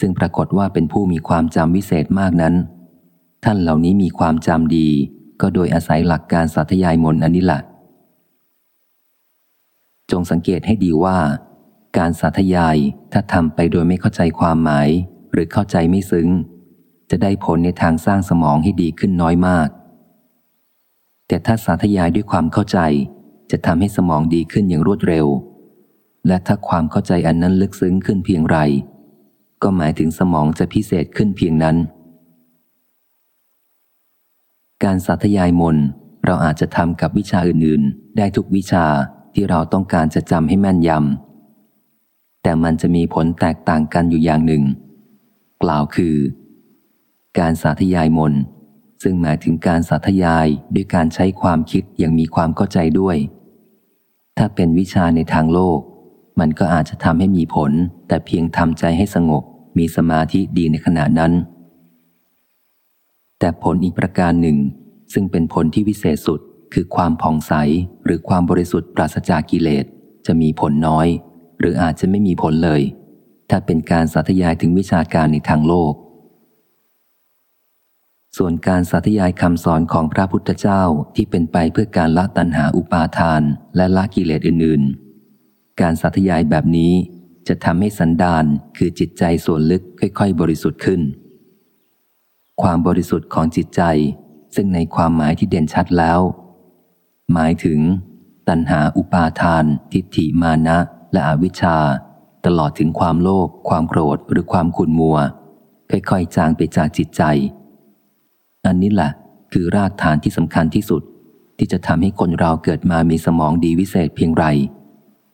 ซึ่งปรากฏว่าเป็นผู้มีความจำวิเศษมากนั้น ท่านเหล่านี้มีความจำดี ก็โดยอาศัยหลักการสาธยายมนอันนี้แหละจงสังเกตให้ดีว่า การสาธยายถ้าทำไปโดยไม่เข้าใจความหมาย หรือเข้าใจไม่ซึ้ง จะได้ผลในทางสร้างสมองให้ดีขึ้นน้อยมาก แต่ถ้าสาธยายด้วยความเข้าใจ จะทำให้สมองดีขึ้นอย่างรวดเร็ว และถ้าความเข้าใจอันนั้นลึกซึ้งขึ้นเพียงไร ก็หมายถึงสมองจะพิเศษขึ้นเพียงนั้น การสาธยายมนเราอาจจะทำกับวิชาอื่นๆ ได้ทุกวิชาที่เราต้องการจะจำให้แม่นยำ แต่มันจะมีผลแตกต่างกันอยู่อย่างหนึ่ง กล่าวคือ การสาธยายมน ซึ่งหมายถึงการสาธยายด้วยการใช้ความคิดอย่างมีความเข้าใจด้วย ถ้าเป็นวิชาในทางโลก มันก็อาจจะทำให้มีผล แต่เพียงทำใจให้สงบ มีสมาธิดีในขณะนั้น แต่ผลอีกประการหนึ่ง ซึ่งเป็นผลที่วิเศษสุดคือความผ่องใสหรือความบริสุทธิ์ปราศจากกิเลสจะมีผลน้อย หรืออาจจะไม่มีผลเลย ถ้าเป็นการสาธยายถึงวิชาการในทางโลก ส่วนการสาธยายคำสอนของพระพุทธเจ้าที่เป็นไปเพื่อการละตัณหาอุปาทาน และละกิเลสอื่นๆ การสาธยายแบบนี้จะทำให้สันดานคือจิตใจส่วนลึกค่อยๆ บริสุทธิ์ขึ้น ความบริสุทธิ์ของจิตใจ ซึ่งในความหมายที่เด่นชัดแล้ว หมายถึง ตัณหาอุปาทาน ทิฏฐิมานะ และอวิชชา ตลอดถึงความโลภความโกรธหรือความขุ่นมัว ค่อยๆ จางไปจากจิตใจ อันนี้แหละคือรากฐานที่สำคัญที่สุด ที่จะทำให้คนเราเกิดมามีสมองดีวิเศษเพียงไร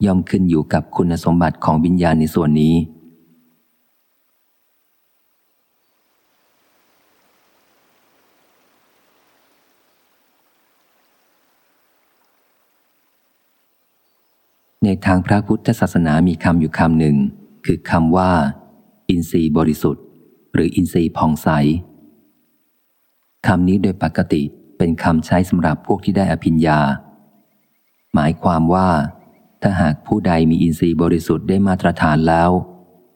ย่อมขึ้นอยู่กับคุณสมบัติของวิญญาณในส่วนนี้ ในทางพระพุทธศาสนามีคำอยู่คำหนึ่ง คือคำว่า อินทรีย์บริสุทธิ์ หรืออินทรีย์ผ่องใส คำนี้โดยปกติเป็นคำใช้สำหรับพวกที่ได้อภิญญา หมายความว่า ถ้าหากผู้ใดมีอินทรีย์บริสุทธิ์ได้มาตรฐานแล้ว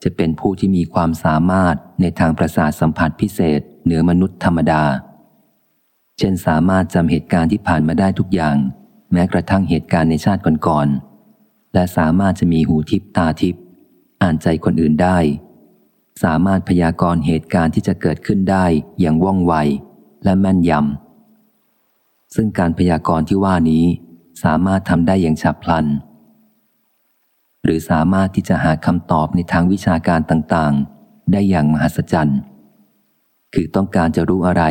จะเป็นผู้ที่มีความสามารถในทางประสาทสัมผัสพิเศษ เหนือมนุษย์ธรรมดา เช่นสามารถจำเหตุการณ์ที่ผ่านมาได้ทุกอย่าง แม้กระทั่งเหตุการณ์ในชาติก่อนๆและสามารถจะมีหูทิพตาทิพอ่านใจคนอื่นได้ สามารถพยากรณ์เหตุการณ์ที่จะเกิดขึ้นได้อย่างว่องไว และแม่นยำ ซึ่งการพยากรณ์ที่ว่านี้สามารถทำได้อย่างฉับพลัน หรือสามารถที่จะหาคำตอบในทางวิชาการต่างๆ ได้อย่างมหัศจรรย์ คือต้องการจะรู้อะไร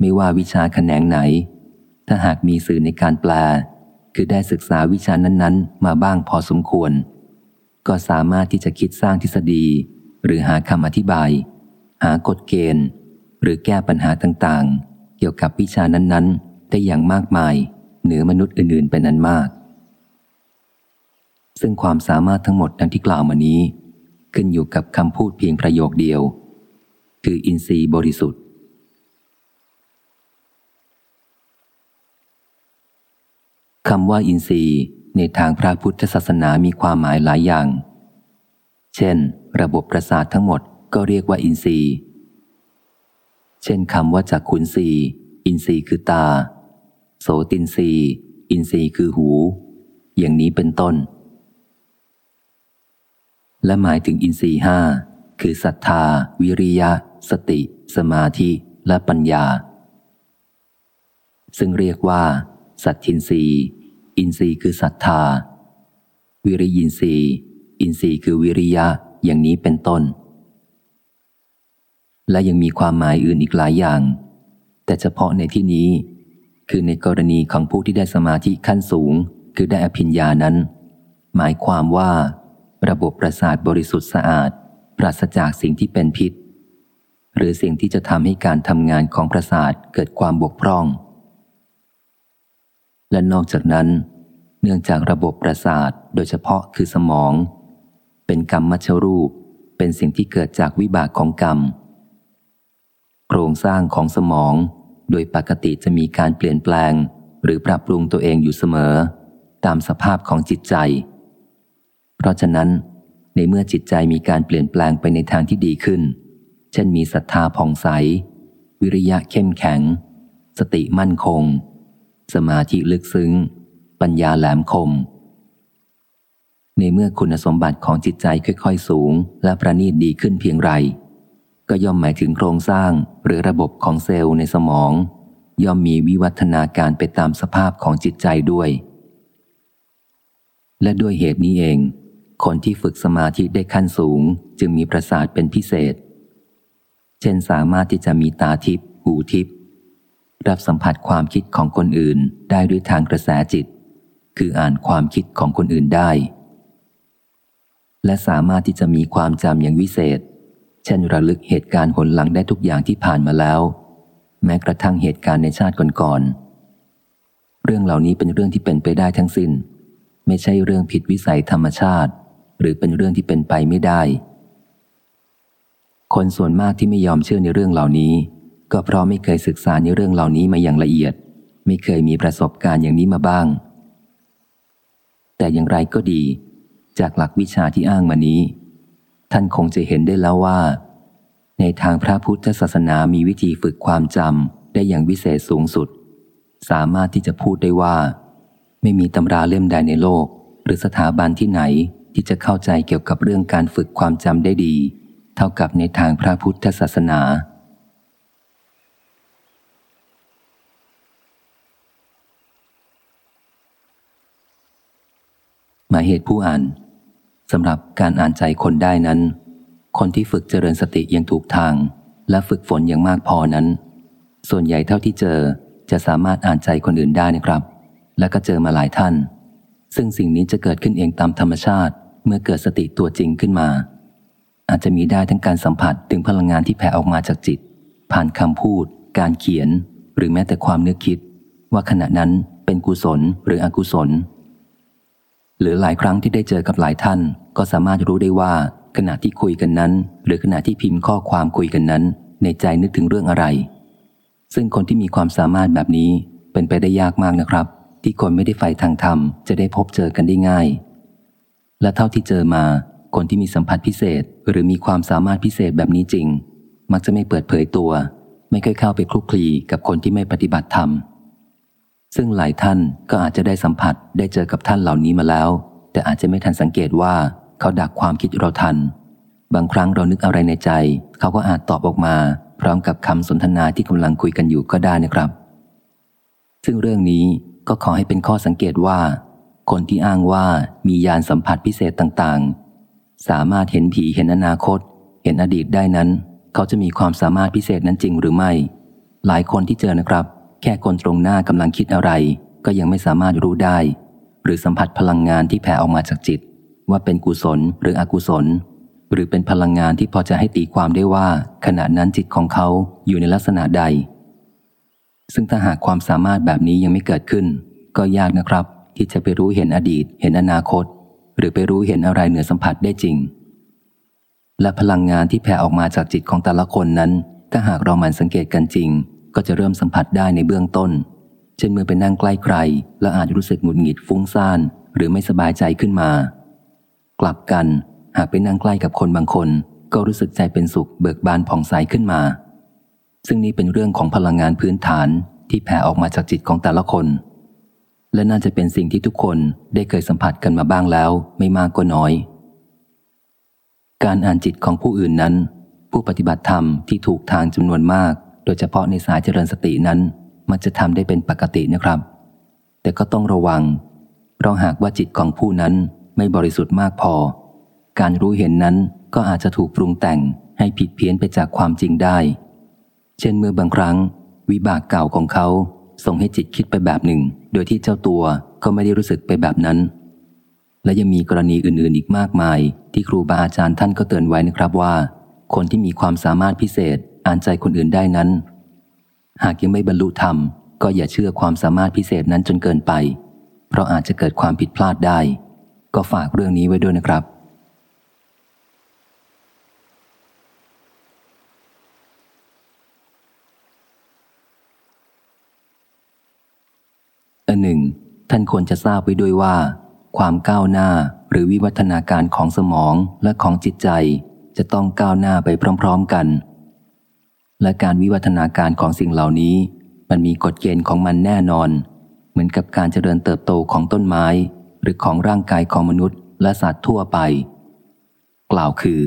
ไม่ว่าวิชาแขนงไหน ถ้าหากมีสื่อในการแปล คือได้ศึกษาวิชานั้นๆ มาบ้างพอสมควร ก็สามารถที่จะคิดสร้างทฤษฎี หรือหาคำอธิบาย หากฎเกณฑ์ หรือแก้ปัญหาต่างๆ เกี่ยวกับวิชานั้น ๆ ได้อย่างมากมาย เหนือมนุษย์อื่น ๆ เป็นนั้นมาก ซึ่งความสามารถทั้งหมดดังที่กล่าวมานี้ ขึ้นอยู่กับคำพูดเพียงประโยคเดียว คืออินทรีย์บริสุทธิ์ คำว่าอินทรีย์ในทางพระพุทธศาสนามีความหมายหลายอย่าง เช่น ระบบประสาททั้งหมดก็เรียกว่าอินทรีย์ เช่นคำว่าจากขุนรีอินทรีย์คือตา โสตินทรีย์อินทรีย์คือหู อย่างนี้เป็นต้น และหมายถึงอินทรีย์ห้าคือศรัทธา วิริยะ สติ สมาธิและปัญญา ซึ่งเรียกว่า สัตทินรีอินทรีย์คือศรัทธา วิริยินทรีย์อินทรีย์คือวิริยะ อย่างนี้เป็นต้น และยังมีความหมายอื่นอีกหลายอย่าง แต่เฉพาะในที่นี้ คือในกรณีของผู้ที่ได้สมาธิขั้นสูง คือได้อภิญญานั้น หมายความว่า ระบบประสาทบริสุทธิ์สะอาด ปราศจากสิ่งที่เป็นพิษ หรือสิ่งที่จะทำให้การทำงานของประสาทเกิดความบกพร่อง และนอกจากนั้น เนื่องจากระบบประสาทโดยเฉพาะคือสมอง เป็นกรรมมัชรูป เป็นสิ่งที่เกิดจากวิบากของกรรม โครงสร้างของสมอง โดยปกติจะมีการเปลี่ยนแปลง หรือปรับปรุงตัวเองอยู่เสมอ ตามสภาพของจิตใจ เพราะฉะนั้น ในเมื่อจิตใจมีการเปลี่ยนแปลงไปในทางที่ดีขึ้น เช่นมีศรัทธาผ่องใส วิริยะเข้มแข็ง สติมั่นคง สมาธิลึกซึ้ง ปัญญาแหลมคม ในเมื่อคุณสมบัติของจิตใจค่อย ๆ สูง และประณีตดีขึ้นเพียงไร ก็ย่อมหมายถึงโครงสร้างหรือระบบของเซลล์ในสมอง ย่อมมีวิวัฒนาการไปตามสภาพของจิตใจด้วย และด้วยเหตุนี้เอง คนที่ฝึกสมาธิได้ขั้นสูงจึงมีประสาทเป็นพิเศษ เช่นสามารถที่จะมีตาทิพย์หูทิพย์รับสัมผัสความคิดของคนอื่นได้ด้วยทางกระแสจิต คืออ่านความคิดของคนอื่นได้ และสามารถที่จะมีความจำอย่างวิเศษ ช่นระลึกเหตุการณ์หนหลังได้ทุกอย่างที่ผ่านมาแล้ว แม้กระทั่งเหตุการณ์ในชาติก่อนๆเรื่องเหล่านี้เป็นเรื่องที่เป็นไปได้ทั้งสิน้น ไม่ใช่เรื่องผิดวิสัยธรรมชาติ หรือเป็นเรื่องที่เป็นไปไม่ได้ คนส่วนมากที่ไม่ยอมเชื่อในเรื่องเหล่านี้ ก็เพราะไม่เคยศึกษาในเรื่องเหล่านี้มาอย่างละเอียด ไม่เคยมีประสบการณ์อย่างนี้มาบ้าง แต่อย่างไรก็ดี จากหลักวิชาที่อ้างมานี้ ท่านคงจะเห็นได้แล้วว่า ในทางพระพุทธศาสนามีวิธีฝึกความจำได้อย่างวิเศษสูงสุด สามารถที่จะพูดได้ว่า ไม่มีตำราเล่มใดในโลก หรือสถาบันที่ไหนที่จะเข้าใจเกี่ยวกับเรื่องการฝึกความจำได้ดี เท่ากับในทางพระพุทธศาสนา หมายเหตุผู้อ่าน สำหรับการอ่านใจคนได้นั้น คนที่ฝึกเจริญสติยังถูกทาง และฝึกฝนอย่างมากพอนั้น ส่วนใหญ่เท่าที่เจอจะสามารถอ่านใจคนอื่นได้นะครับ และก็เจอมาหลายท่าน ซึ่งสิ่งนี้จะเกิดขึ้นเองตามธรรมชาติ เมื่อเกิดสติตัวจริงขึ้นมา อาจจะมีได้ทั้งการสัมผัสถึงพลังงานที่แผ่ออกมาจากจิต ผ่านคำพูด การเขียน หรือแม้แต่ความนึกคิด ว่าขณะนั้นเป็นกุศลหรืออกุศล หรือหลายครั้งที่ได้เจอกับหลายท่าน ก็สามารถรู้ได้ว่า ขณะที่คุยกันนั้น หรือขณะที่พิมพ์ข้อความคุยกันนั้น ในใจนึกถึงเรื่องอะไร ซึ่งคนที่มีความสามารถแบบนี้เป็นไปได้ยากมากนะครับ ที่คนไม่ได้ใฝ่ทางธรรมจะได้พบเจอกันได้ง่าย และเท่าที่เจอมา คนที่มีสัมผัสพิเศษ หรือมีความสามารถพิเศษแบบนี้จริง มักจะไม่เปิดเผยตัว ไม่เคยเข้าไปคลุกคลีกับคนที่ไม่ปฏิบัติธรรม ซึ่งหลายท่านก็อาจจะได้สัมผัสได้เจอกับท่านเหล่านี้มาแล้ว แต่อาจจะไม่ทันสังเกตว่าเขาดักความคิดเราทัน บางครั้งเรานึกอะไรในใจ เขาก็อาจตอบออกมา พร้อมกับคำสนทนาที่กำลังคุยกันอยู่ก็ได้นะครับ ซึ่งเรื่องนี้ก็ขอให้เป็นข้อสังเกตว่า คนที่อ้างว่ามียานสัมผัสพิเศษต่างๆ สามารถเห็นผีเห็นอนาคต เห็นอดีตได้นั้น เขาจะมีความสามารถพิเศษนั้นจริงหรือไม่ หลายคนที่เจอนะครับ แค่คนตรงหน้ากำลังคิดอะไร ก็ยังไม่สามารถรู้ได้ หรือสัมผัสพลังงานที่แผ่ออกมาจากจิต ว่าเป็นกุศลหรืออกุศล หรือเป็นพลังงานที่พอจะให้ตีความได้ว่า ขณะนั้นจิตของเขาอยู่ในลักษณะใด ซึ่งถ้าหากความสามารถแบบนี้ยังไม่เกิดขึ้น ก็ยากนะครับ ที่จะไปรู้เห็นอดีต เห็นอนาคต หรือไปรู้เห็นอะไรเหนือสัมผัสได้จริง และพลังงานที่แผ่ออกมาจากจิตของแต่ละคนนั้น ถ้าหากเรามันสังเกตกันจริง ก็จะเริ่มสัมผัสได้ในเบื้องต้น เช่นเมื่อไปนั่งใกล้ใคร แล้วอาจรู้สึกหงุดหงิดฟุ้งซ่าน หรือไม่สบายใจขึ้นมา กลับกัน หากไปนั่งใกล้กับคนบางคน ก็รู้สึกใจเป็นสุขเบิกบานผ่องใสขึ้นมา ซึ่งนี้เป็นเรื่องของพลังงานพื้นฐานที่แผ่ออกมาจากจิตของแต่ละคน และน่าจะเป็นสิ่งที่ทุกคนได้เคยสัมผัสกันมาบ้างแล้วไม่มากก็น้อย การอ่านจิตของผู้อื่นนั้น ผู้ปฏิบัติธรรมที่ถูกทางจำนวนมาก ดยเฉพาะในสายเจริญสตินั้น มันจะทำได้เป็นปกตินะครับ แต่ก็ต้องระวัง เพราะหากว่าจิตของผู้นั้นไม่บริสุทธิ์มากพอ การรู้เห็นนั้นก็อาจจะถูกปรุงแต่งให้ผิดเพี้ยนไปจากความจริงได้ เช่นเมื่อบางครั้ง วิบากเก่าของเขาส่งให้จิตคิดไปแบบหนึ่ง โดยที่เจ้าตัวก็ไม่ได้รู้สึกไปแบบนั้น และยังมีกรณีอื่น ๆ อีกมากมาย ที่ครูบาอาจารย์ท่านก็เตือนไว้นะครับว่า คนที่มีความสามารถพิเศษอ่านใจคนอื่นได้นั้น หากยังไม่บรรลุธรรม ก็อย่าเชื่อความสามารถพิเศษนั้นจนเกินไป เพราะอาจจะเกิดความผิดพลาดได้ ก็ฝากเรื่องนี้ไว้ด้วยนะครับ อันหนึ่ง ท่านควรจะทราบไว้ด้วยว่า ความก้าวหน้าหรือวิวัฒนาการของสมองและของจิตใจจะต้องก้าวหน้าไปพร้อม ๆ กัน และการวิวัฒนาการของสิ่งเหล่านี้ มันมีกฎเกณฑ์ของมันแน่นอน เหมือนกับการเจริญเติบโตของต้นไม้ หรือของร่างกายของมนุษย์ และสัตว์ทั่วไป กล่าวคือ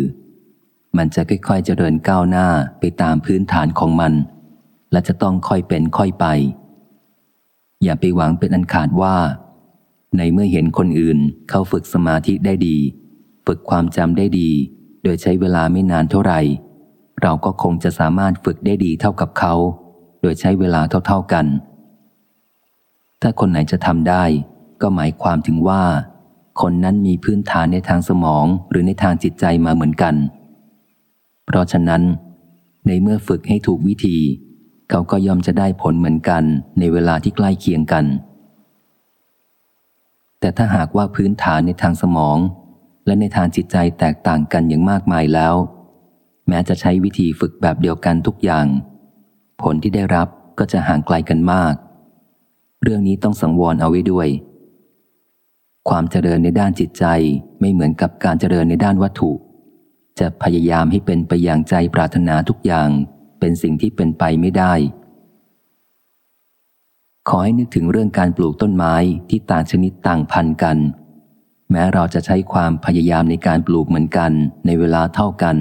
มันจะค่อยๆเจริญก้าวหน้าไปตามพื้นฐานของมัน และจะต้องค่อยเป็นค่อยไป อย่าไปหวังเป็นอันขาดว่า ในเมื่อเห็นคนอื่นเขาฝึกสมาธิได้ดี ฝึกความจำได้ดี โดยใช้เวลาไม่นานเท่าไหร่ เราก็คงจะสามารถฝึกได้ดีเท่ากับเขา โดยใช้เวลาเท่าๆกัน ถ้าคนไหนจะทำได้ ก็หมายความถึงว่า คนนั้นมีพื้นฐานในทางสมองหรือในทางจิตใจมาเหมือนกัน เพราะฉะนั้น ในเมื่อฝึกให้ถูกวิธี เขาก็ย่อมจะได้ผลเหมือนกันในเวลาที่ใกล้เคียงกัน แต่ถ้าหากว่าพื้นฐานในทางสมอง และในทางจิตใจแตกต่างกันอย่างมากมายแล้ว แม้จะใช้วิธีฝึกแบบเดียวกันทุกอย่าง ผลที่ได้รับก็จะห่างไกลกันมาก เรื่องนี้ต้องสังวรเอาไว้ด้วย ความเจริญในด้านจิตใจไม่เหมือนกับการเจริญในด้านวัตถุ จะพยายามให้เป็นไปอย่างใจปรารถนาทุกอย่าง เป็นสิ่งที่เป็นไปไม่ได้ ขอให้นึกถึงเรื่องการปลูกต้นไม้ที่ต่างชนิดต่างพันธุ์กัน แม้เราจะใช้ความพยายามในการปลูกเหมือนกันในเวลาเท่ากัน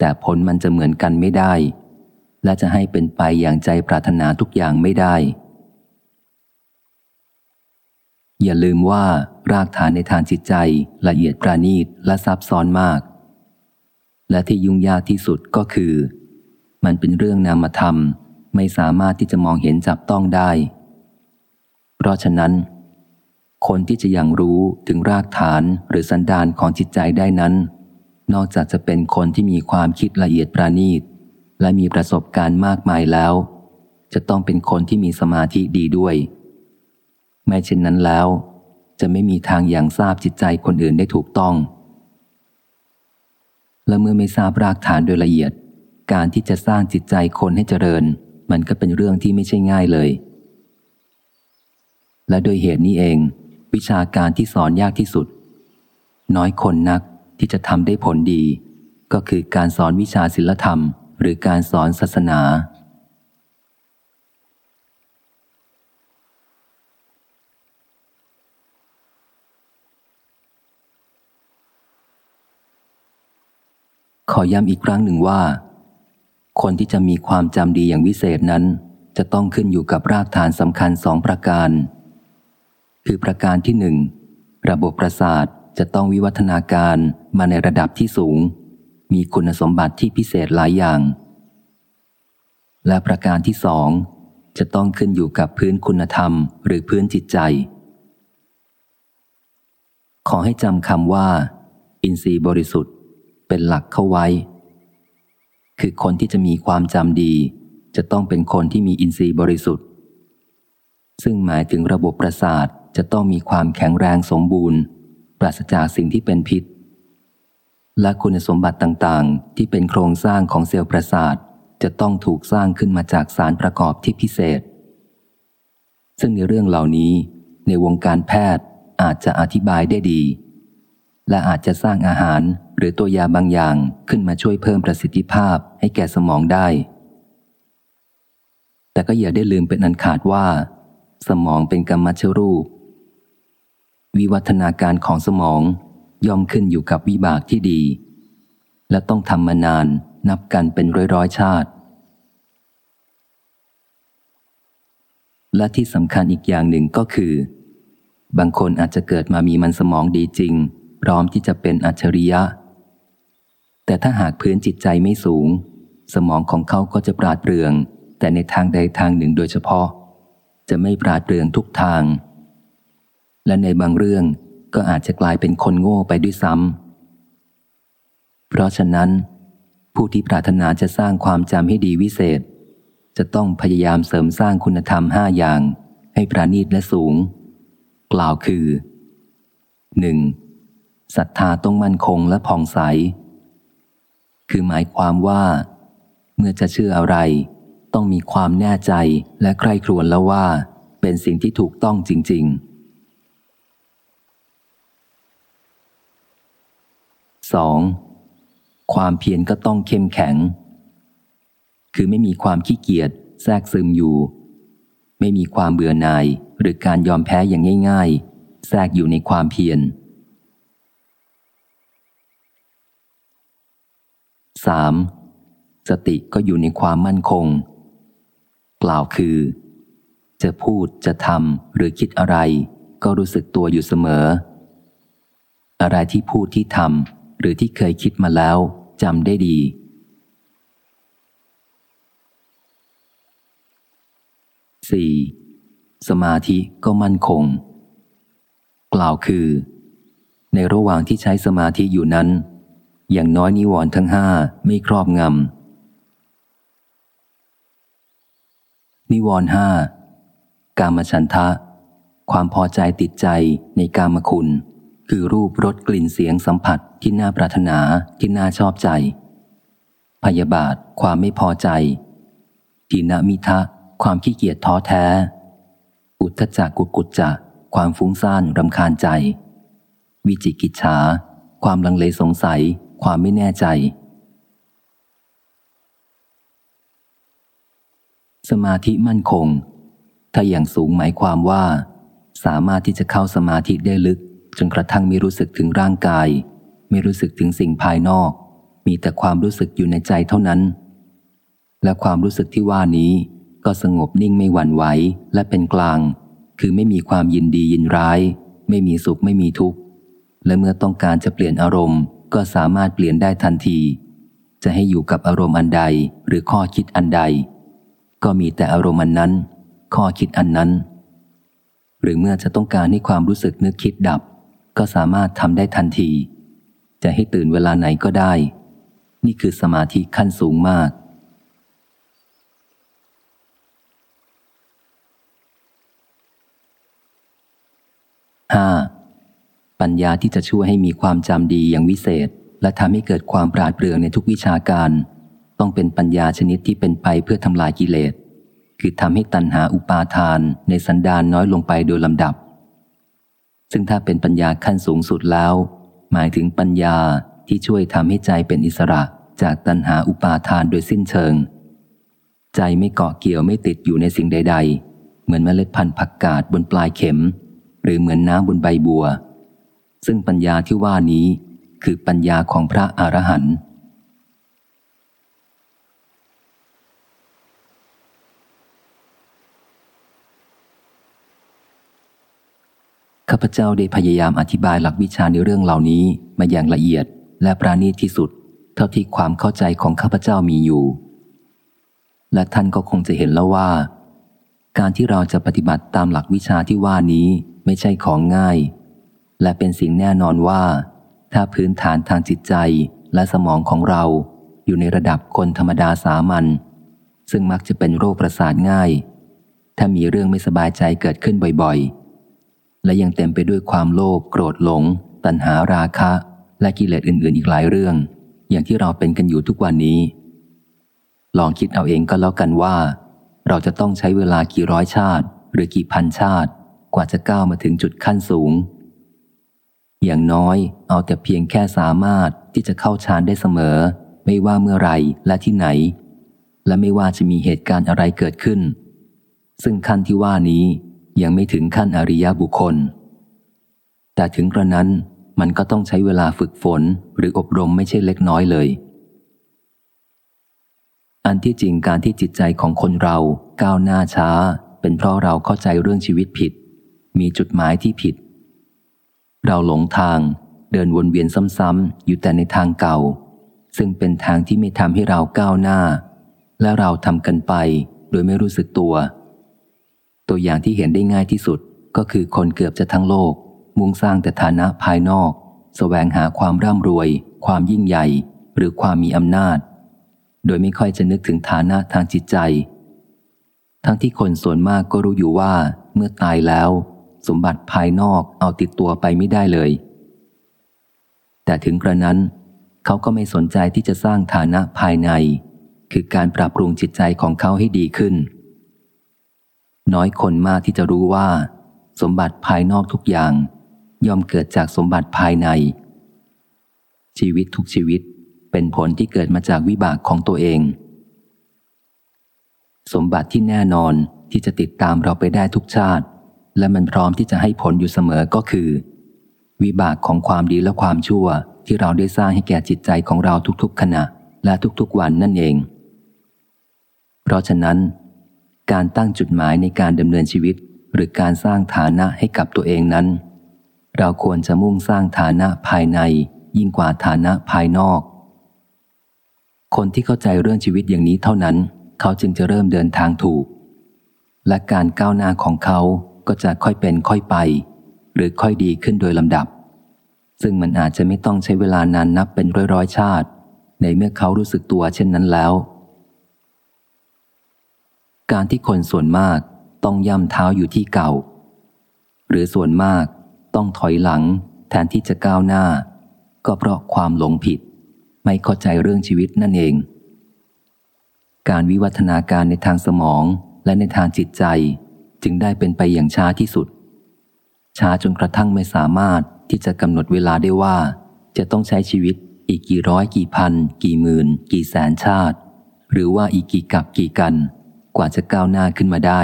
แต่ผลมันจะเหมือนกันไม่ได้ และจะให้เป็นไปอย่างใจปรารถนาทุกอย่างไม่ได้ อย่าลืมว่ารากฐานในทางจิตใจละเอียดประณีตและซับซ้อนมาก และที่ยุ่งยากที่สุดก็คือ มันเป็นเรื่องนามธรรมไม่สามารถที่จะมองเห็นจับต้องได้ เพราะฉะนั้น คนที่จะยังรู้ถึงรากฐานหรือสันดานของจิตใจได้นั้น นอกจากจะเป็นคนที่มีความคิดละเอียดประณีต และมีประสบการณ์มากมายแล้ว จะต้องเป็นคนที่มีสมาธิดีด้วย ไม่เช่นนั้นแล้ว จะไม่มีทางอย่างทราบจิตใจคนอื่นได้ถูกต้อง และเมื่อไม่ทราบรากฐานโดยละเอียด การที่จะสร้างจิตใจคนให้เจริญ มันก็เป็นเรื่องที่ไม่ใช่ง่ายเลย และโดยเหตุนี้เอง วิชาการที่สอนยากที่สุด น้อยคนนัก ที่จะทำได้ผลดี ก็คือการสอนวิชาศิลธรรม หรือการสอนศาสนา ขอย้ำอีกครั้งหนึ่งว่า คนที่จะมีความจำดีอย่างวิเศษนั้น จะต้องขึ้นอยู่กับรากฐานสำคัญสองประการ คือประการที่หนึ่งระบบประสาท จะต้องวิวัฒนาการมาในระดับที่สูง มีคุณสมบัติที่พิเศษหลายอย่าง และประการที่สองจะต้องขึ้นอยู่กับพื้นคุณธรรมหรือพื้นจิตใจ ขอให้จำคำว่า อินทรีย์บริสุทธิ์ เป็นหลักเข้าไว้ คือคนที่จะมีความจำดี จะต้องเป็นคนที่มีอินทรีย์บริสุทธิ์ ซึ่งหมายถึงระบบประสาทจะต้องมีความแข็งแรงสมบูรณ์ ปราศจากสิ่งที่เป็นพิษ และคุณสมบัติต่างๆ ที่เป็นโครงสร้างของเซลล์ประสาท จะต้องถูกสร้างขึ้นมาจากสารประกอบที่พิเศษ ซึ่งในเรื่องเหล่านี้ในวงการแพทย์อาจจะอธิบายได้ดี และอาจจะสร้างอาหารหรือตัวยาบางอย่างขึ้นมาช่วยเพิ่มประสิทธิภาพให้แก่สมองได้ แต่ก็อย่าได้ลืมเป็นอันขาดว่า สมองเป็นกรรมชรูป วิวัฒนาการของสมองย่อมขึ้นอยู่กับวิบากที่ดี และต้องทำมานานนับกันเป็นร้อยร้อยชาติ และที่สำคัญอีกอย่างหนึ่งก็คือ บางคนอาจจะเกิดมามีมันสมองดีจริง พร้อมที่จะเป็นอัจฉริยะ แต่ถ้าหากพื้นจิตใจไม่สูง สมองของเขาก็จะปราดเปรื่อง แต่ในทางใดทางหนึ่งโดยเฉพาะ จะไม่ปราดเปรื่องทุกทาง และในบางเรื่องก็อาจจะกลายเป็นคนโง่ไปด้วยซ้ำ เพราะฉะนั้น ผู้ที่ปรารถนาจะสร้างความจำให้ดีวิเศษ จะต้องพยายามเสริมสร้างคุณธรรมห้าอย่าง ให้ประณีตและสูง กล่าวคือ 1. ศรัทธาต้องมั่นคงและผ่องใส คือหมายความว่า เมื่อจะเชื่ออะไร ต้องมีความแน่ใจและใคร่ครวญแล้วว่า เป็นสิ่งที่ถูกต้องจริง ๆ 2. ความเพียรก็ต้องเข้มแข็ง คือไม่มีความขี้เกียจแทรกซึมอยู่ ไม่มีความเบื่อหน่ายหรือการยอมแพ้อย่างง่าย ๆ แทรกอยู่ในความเพียร 3. สติก็อยู่ในความมั่นคง กล่าวคือ จะพูดจะทำหรือคิดอะไร ก็รู้สึกตัวอยู่เสมอ อะไรที่พูดที่ทำ หรือที่เคยคิดมาแล้วจำได้ดี 4. สมาธิก็มั่นคง กล่าวคือ ในระหว่างที่ใช้สมาธิอยู่นั้น อย่างน้อยนิวรณ์ทั้งห้าไม่ครอบงำนิวรณ์ห้ากามฉันทะ ความพอใจติดใจในกามคุณ คือรูปรสกลิ่นเสียงสัมผัสที่น่าปรารถนาที่น่าชอบใจ พยาบาทความไม่พอใจทีนามิทะ ความขี้เกียจท้อแท้ อุทธจักกุกุจจะความฟุ้งซ่านรำคาญใจ วิจิกิจฉา ความลังเลสงสัย ความไม่แน่ใจ สมาธิมั่นคง ถ้าอย่างสูงหมายความว่า สามารถที่จะเข้าสมาธิได้ลึก จนกระทั่งไม่รู้สึกถึงร่างกาย ไม่รู้สึกถึงสิ่งภายนอก มีแต่ความรู้สึกอยู่ในใจเท่านั้น และความรู้สึกที่ว่านี้ ก็สงบนิ่งไม่หวั่นไหวและเป็นกลาง คือไม่มีความยินดียินร้าย ไม่มีสุขไม่มีทุกข์ และเมื่อต้องการจะเปลี่ยนอารมณ์ ก็สามารถเปลี่ยนได้ทันที จะให้อยู่กับอารมณ์อันใดหรือข้อคิดอันใด ก็มีแต่อารมณ์อันนั้น ข้อคิดอันนั้นหรือเมื่อจะต้องการให้ความรู้สึกนึกคิดดับ ก็สามารถทำได้ทันที จะให้ตื่นเวลาไหนก็ได้ นี่คือสมาธิขั้นสูงมาก 5. ปัญญาที่จะช่วยให้มีความจำดีอย่างวิเศษ และทำให้เกิดความปราดเปรื่องในทุกวิชาการ ต้องเป็นปัญญาชนิดที่เป็นไปเพื่อทำลายกิเลส คือทำให้ตัณหาอุปาทานในสันดานน้อยลงไปโดยลำดับ ซึ่งถ้าเป็นปัญญาขั้นสูงสุดแล้ว หมายถึงปัญญาที่ช่วยทำให้ใจเป็นอิสระจากตัณหาอุปาทานโดยสิ้นเชิง ใจไม่เกาะเกี่ยวไม่ติดอยู่ในสิ่งใด ๆ เหมือนเมล็ดพันธุ์ผักกาดบนปลายเข็ม หรือเหมือนน้ำบนใบบัว ซึ่งปัญญาที่ว่านี้คือปัญญาของพระอรหันต์ ข้าพเจ้าได้พยายามอธิบายหลักวิชาในเรื่องเหล่านี้มาอย่างละเอียดและปราณีตที่สุด เท่าที่ความเข้าใจของข้าพเจ้ามีอยู่ และท่านก็คงจะเห็นแล้วว่า การที่เราจะปฏิบัติตามหลักวิชาที่ว่านี้ไม่ใช่ของง่าย และเป็นสิ่งแน่นอนว่า ถ้าพื้นฐานทางจิตใจและสมองของเราอยู่ในระดับคนธรรมดาสามัญซึ่งมักจะเป็นโรคประสาทง่าย ถ้ามีเรื่องไม่สบายใจเกิดขึ้นบ่อยๆ และยังเต็มไปด้วยความโลภโกรธหลง ตัณหาราคะ และกิเลสอื่น ๆ อีกหลายเรื่อง อย่างที่เราเป็นกันอยู่ทุกวันนี้ ลองคิดเอาเองก็แล้วกันว่า เราจะต้องใช้เวลากี่ร้อยชาติ หรือกี่พันชาติ กว่าจะก้าวมาถึงจุดขั้นสูง อย่างน้อยเอาแต่เพียงแค่สามารถที่จะเข้าฌานได้เสมอ ไม่ว่าเมื่อไรและที่ไหน และไม่ว่าจะมีเหตุการณ์อะไรเกิดขึ้น ซึ่งขั้นที่ว่านี้ ยังไม่ถึงขั้นอริยบุคคล แต่ถึงกระนั้นมันก็ต้องใช้เวลาฝึกฝนหรืออบรมไม่ใช่เล็กน้อยเลย อันที่จริงการที่จิตใจของคนเราก้าวหน้าช้า เป็นเพราะเราเข้าใจเรื่องชีวิตผิด มีจุดหมายที่ผิด เราหลงทางเดินวนเวียนซ้ำๆอยู่แต่ในทางเก่า ซึ่งเป็นทางที่ไม่ทำให้เราก้าวหน้า และเราทำกันไป โดยไม่รู้สึกตัว ตัวอย่างที่เห็นได้ง่ายที่สุดก็คือคนเกือบจะทั้งโลก มุ่งสร้างแต่ฐานะภายนอกสแสวงหาความร่ำรวย ความยิ่งใหญ่ หรือความมีอำนาจ โดยไม่ค่อยจะนึกถึงฐานะทางจิตใจ ทั้งที่คนส่วนมากก็รู้อยู่ว่าเมื่อตายแล้ว สมบัติภายนอกเอาติดตัวไปไม่ได้เลย แต่ถึงกระนั้น เขาก็ไม่สนใจที่จะสร้างฐานะภายใน คือการปรับปรุงจิตใจของเขาให้ดีขึ้น น้อยคนมากที่จะรู้ว่า สมบัติภายนอกทุกอย่าง ย่อมเกิดจากสมบัติภายใน ชีวิตทุกชีวิตเป็นผลที่เกิดมาจากวิบากของตัวเอง สมบัติที่แน่นอนที่จะติดตามเราไปได้ทุกชาติ และมันพร้อมที่จะให้ผลอยู่เสมอก็คือ วิบากของความดีและความชั่วที่เราได้สร้างให้แก่จิตใจของเราทุกๆขณะและทุกๆวันนั่นเอง เพราะฉะนั้น การตั้งจุดหมายในการดำเนินชีวิต หรือการสร้างฐานะให้กับตัวเองนั้น เราควรจะมุ่งสร้างฐานะภายใน ยิ่งกว่าฐานะภายนอก คนที่เข้าใจเรื่องชีวิตอย่างนี้เท่านั้น เขาจึงจะเริ่มเดินทางถูก และการก้าวหน้าของเขาก็จะค่อยเป็นค่อยไป หรือค่อยดีขึ้นโดยลำดับ ซึ่งมันอาจจะไม่ต้องใช้เวลานานนับเป็นร้อยร้อยชาติ ในเมื่อเขารู้สึกตัวเช่นนั้นแล้ว การที่คนส่วนมากต้องย่ำเท้าอยู่ที่เก่า หรือส่วนมากต้องถอยหลังแทนที่จะก้าวหน้า ก็เพราะความหลงผิด ไม่เข้าใจเรื่องชีวิตนั่นเอง การวิวัฒนาการในทางสมองและในทางจิตใจจึงได้เป็นไปอย่างช้าที่สุด ช้าจนกระทั่งไม่สามารถที่จะกำหนดเวลาได้ว่า จะต้องใช้ชีวิตอีกกี่ร้อยกี่พัน กี่หมื่น กี่แสนชาติ หรือว่าอีกกี่กับกี่กัน กว่าจะก้าวหน้าขึ้นมาได้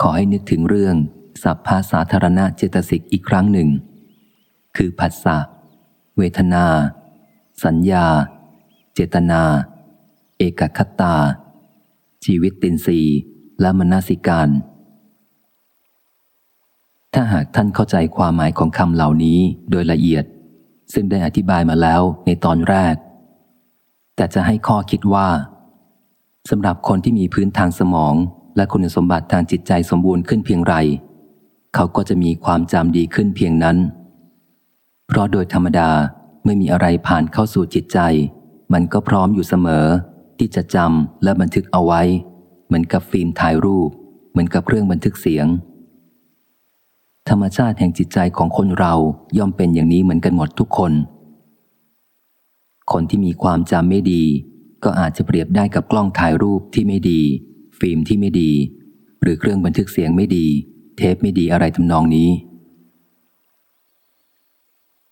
ขอให้นึกถึงเรื่องสัพพาสาธารณะเจตสิกอีกครั้งหนึ่ง คือผัสสะ เวทนา สัญญา เจตนา เอกคตา ชีวิตตินสีและมนสิการ ถ้าหากท่านเข้าใจความหมายของคำเหล่านี้โดยละเอียด ซึ่งได้อธิบายมาแล้วในตอนแรก แต่จะให้ข้อคิดว่าสำหรับคนที่มีพื้นทางสมอง และคุณสมบัติทางจิตใจสมบูรณ์ขึ้นเพียงไร เขาก็จะมีความจำดีขึ้นเพียงนั้น เพราะโดยธรรมดาเมื่อมีอะไรผ่านเข้าสู่จิตใจ มันก็พร้อมอยู่เสมอ ที่จะจำและบันทึกเอาไว้ เหมือนกับฟิล์มถ่ายรูป เหมือนกับเครื่องบันทึกเสียง ธรรมชาติแห่งจิตใจของคนเราย่อมเป็นอย่างนี้เหมือนกันหมดทุกคน คนที่มีความจำไม่ดี ก็อาจจะเปรียบได้กับกล้องถ่ายรูปที่ไม่ดี ฟิล์มที่ไม่ดี หรือเครื่องบันทึกเสียงไม่ดี เทปไม่ดีอะไรทำนองนี้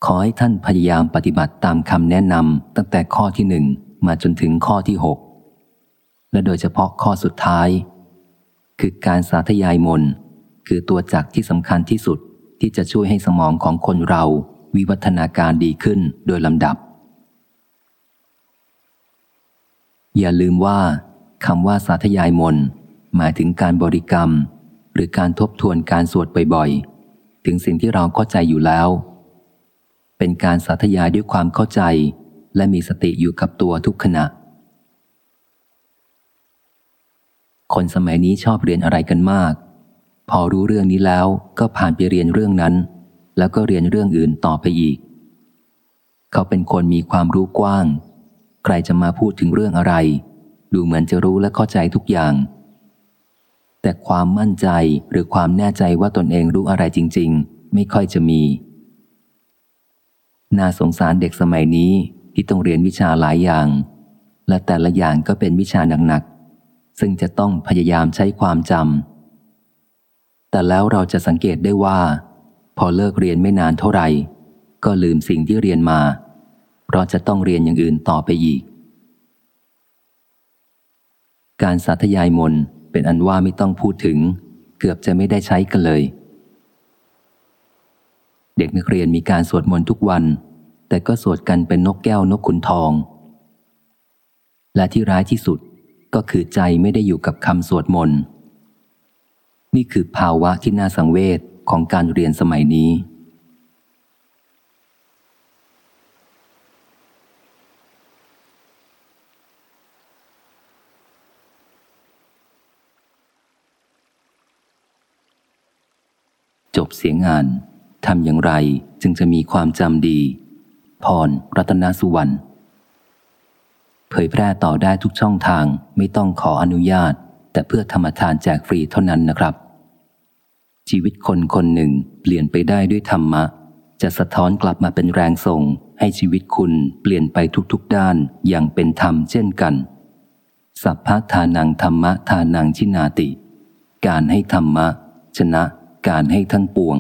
ขอให้ท่านพยายามปฏิบัติตามคำแนะนำตั้งแต่ข้อที่หนึ่งมาจนถึงข้อที่หกและโดยเฉพาะข้อสุดท้าย คือการสาธยายมน คือตัวจักที่สำคัญที่สุดที่จะช่วยให้สมองของคนเราวิวัฒนาการดีขึ้นโดยลำดับ อย่าลืมว่าคำว่าสาธยายมนหมายถึงการบริกรรม หรือการทบทวนการสวดบ่อยๆ ถึงสิ่งที่เราเข้าใจอยู่แล้ว เป็นการสาธยายด้วยความเข้าใจ และมีสติอยู่กับตัวทุกขณะ คนสมัยนี้ชอบเรียนอะไรกันมาก พอรู้เรื่องนี้แล้วก็ผ่านไปเรียนเรื่องนั้น แล้วก็เรียนเรื่องอื่นต่อไปอีก เขาเป็นคนมีความรู้กว้าง ใครจะมาพูดถึงเรื่องอะไร ดูเหมือนจะรู้และเข้าใจทุกอย่าง แต่ความมั่นใจหรือความแน่ใจว่าตนเองรู้อะไรจริง ๆ ไม่ค่อยจะมี น่าสงสารเด็กสมัยนี้ที่ต้องเรียนวิชาหลายอย่าง และแต่ละอย่างก็เป็นวิชาหนักๆซึ่งจะต้องพยายามใช้ความจำ แต่แล้วเราจะสังเกตได้ว่า พอเลิกเรียนไม่นานเท่าไหร่ ก็ลืมสิ่งที่เรียนมา เพราะจะต้องเรียนอย่างอื่นต่อไปอีก การสาธยายมนเป็นอันว่าไม่ต้องพูดถึง เกือบจะไม่ได้ใช้กันเลย เด็กนักเรียนมีการสวดมนต์ทุกวัน แต่ก็สวดกันเป็นนกแก้วนกขุนทอง และที่ร้ายที่สุดก็คือใจไม่ได้อยู่กับคำสวดมนต์ นี่คือภาวะที่น่าสังเวชของการเรียนสมัยนี้ จบเสียงอ่านทำอย่างไรจึงจะมีความจำดี พร รัตนสุวรรณ เผยแพร่ต่อได้ทุกช่องทางไม่ต้องขออนุญาต แต่เพื่อธรรมทานแจกฟรีเท่านั้นนะครับ ชีวิตคนคนหนึ่งเปลี่ยนไปได้ด้วยธรรมะ จะสะท้อนกลับมาเป็นแรงส่ง ให้ชีวิตคุณเปลี่ยนไปทุกๆด้านอย่างเป็นธรรมเช่นกัน สัพพะทานังธรรมะทานังชินาติ การให้ธรรมะ ชนะ การให้ทั้งปวง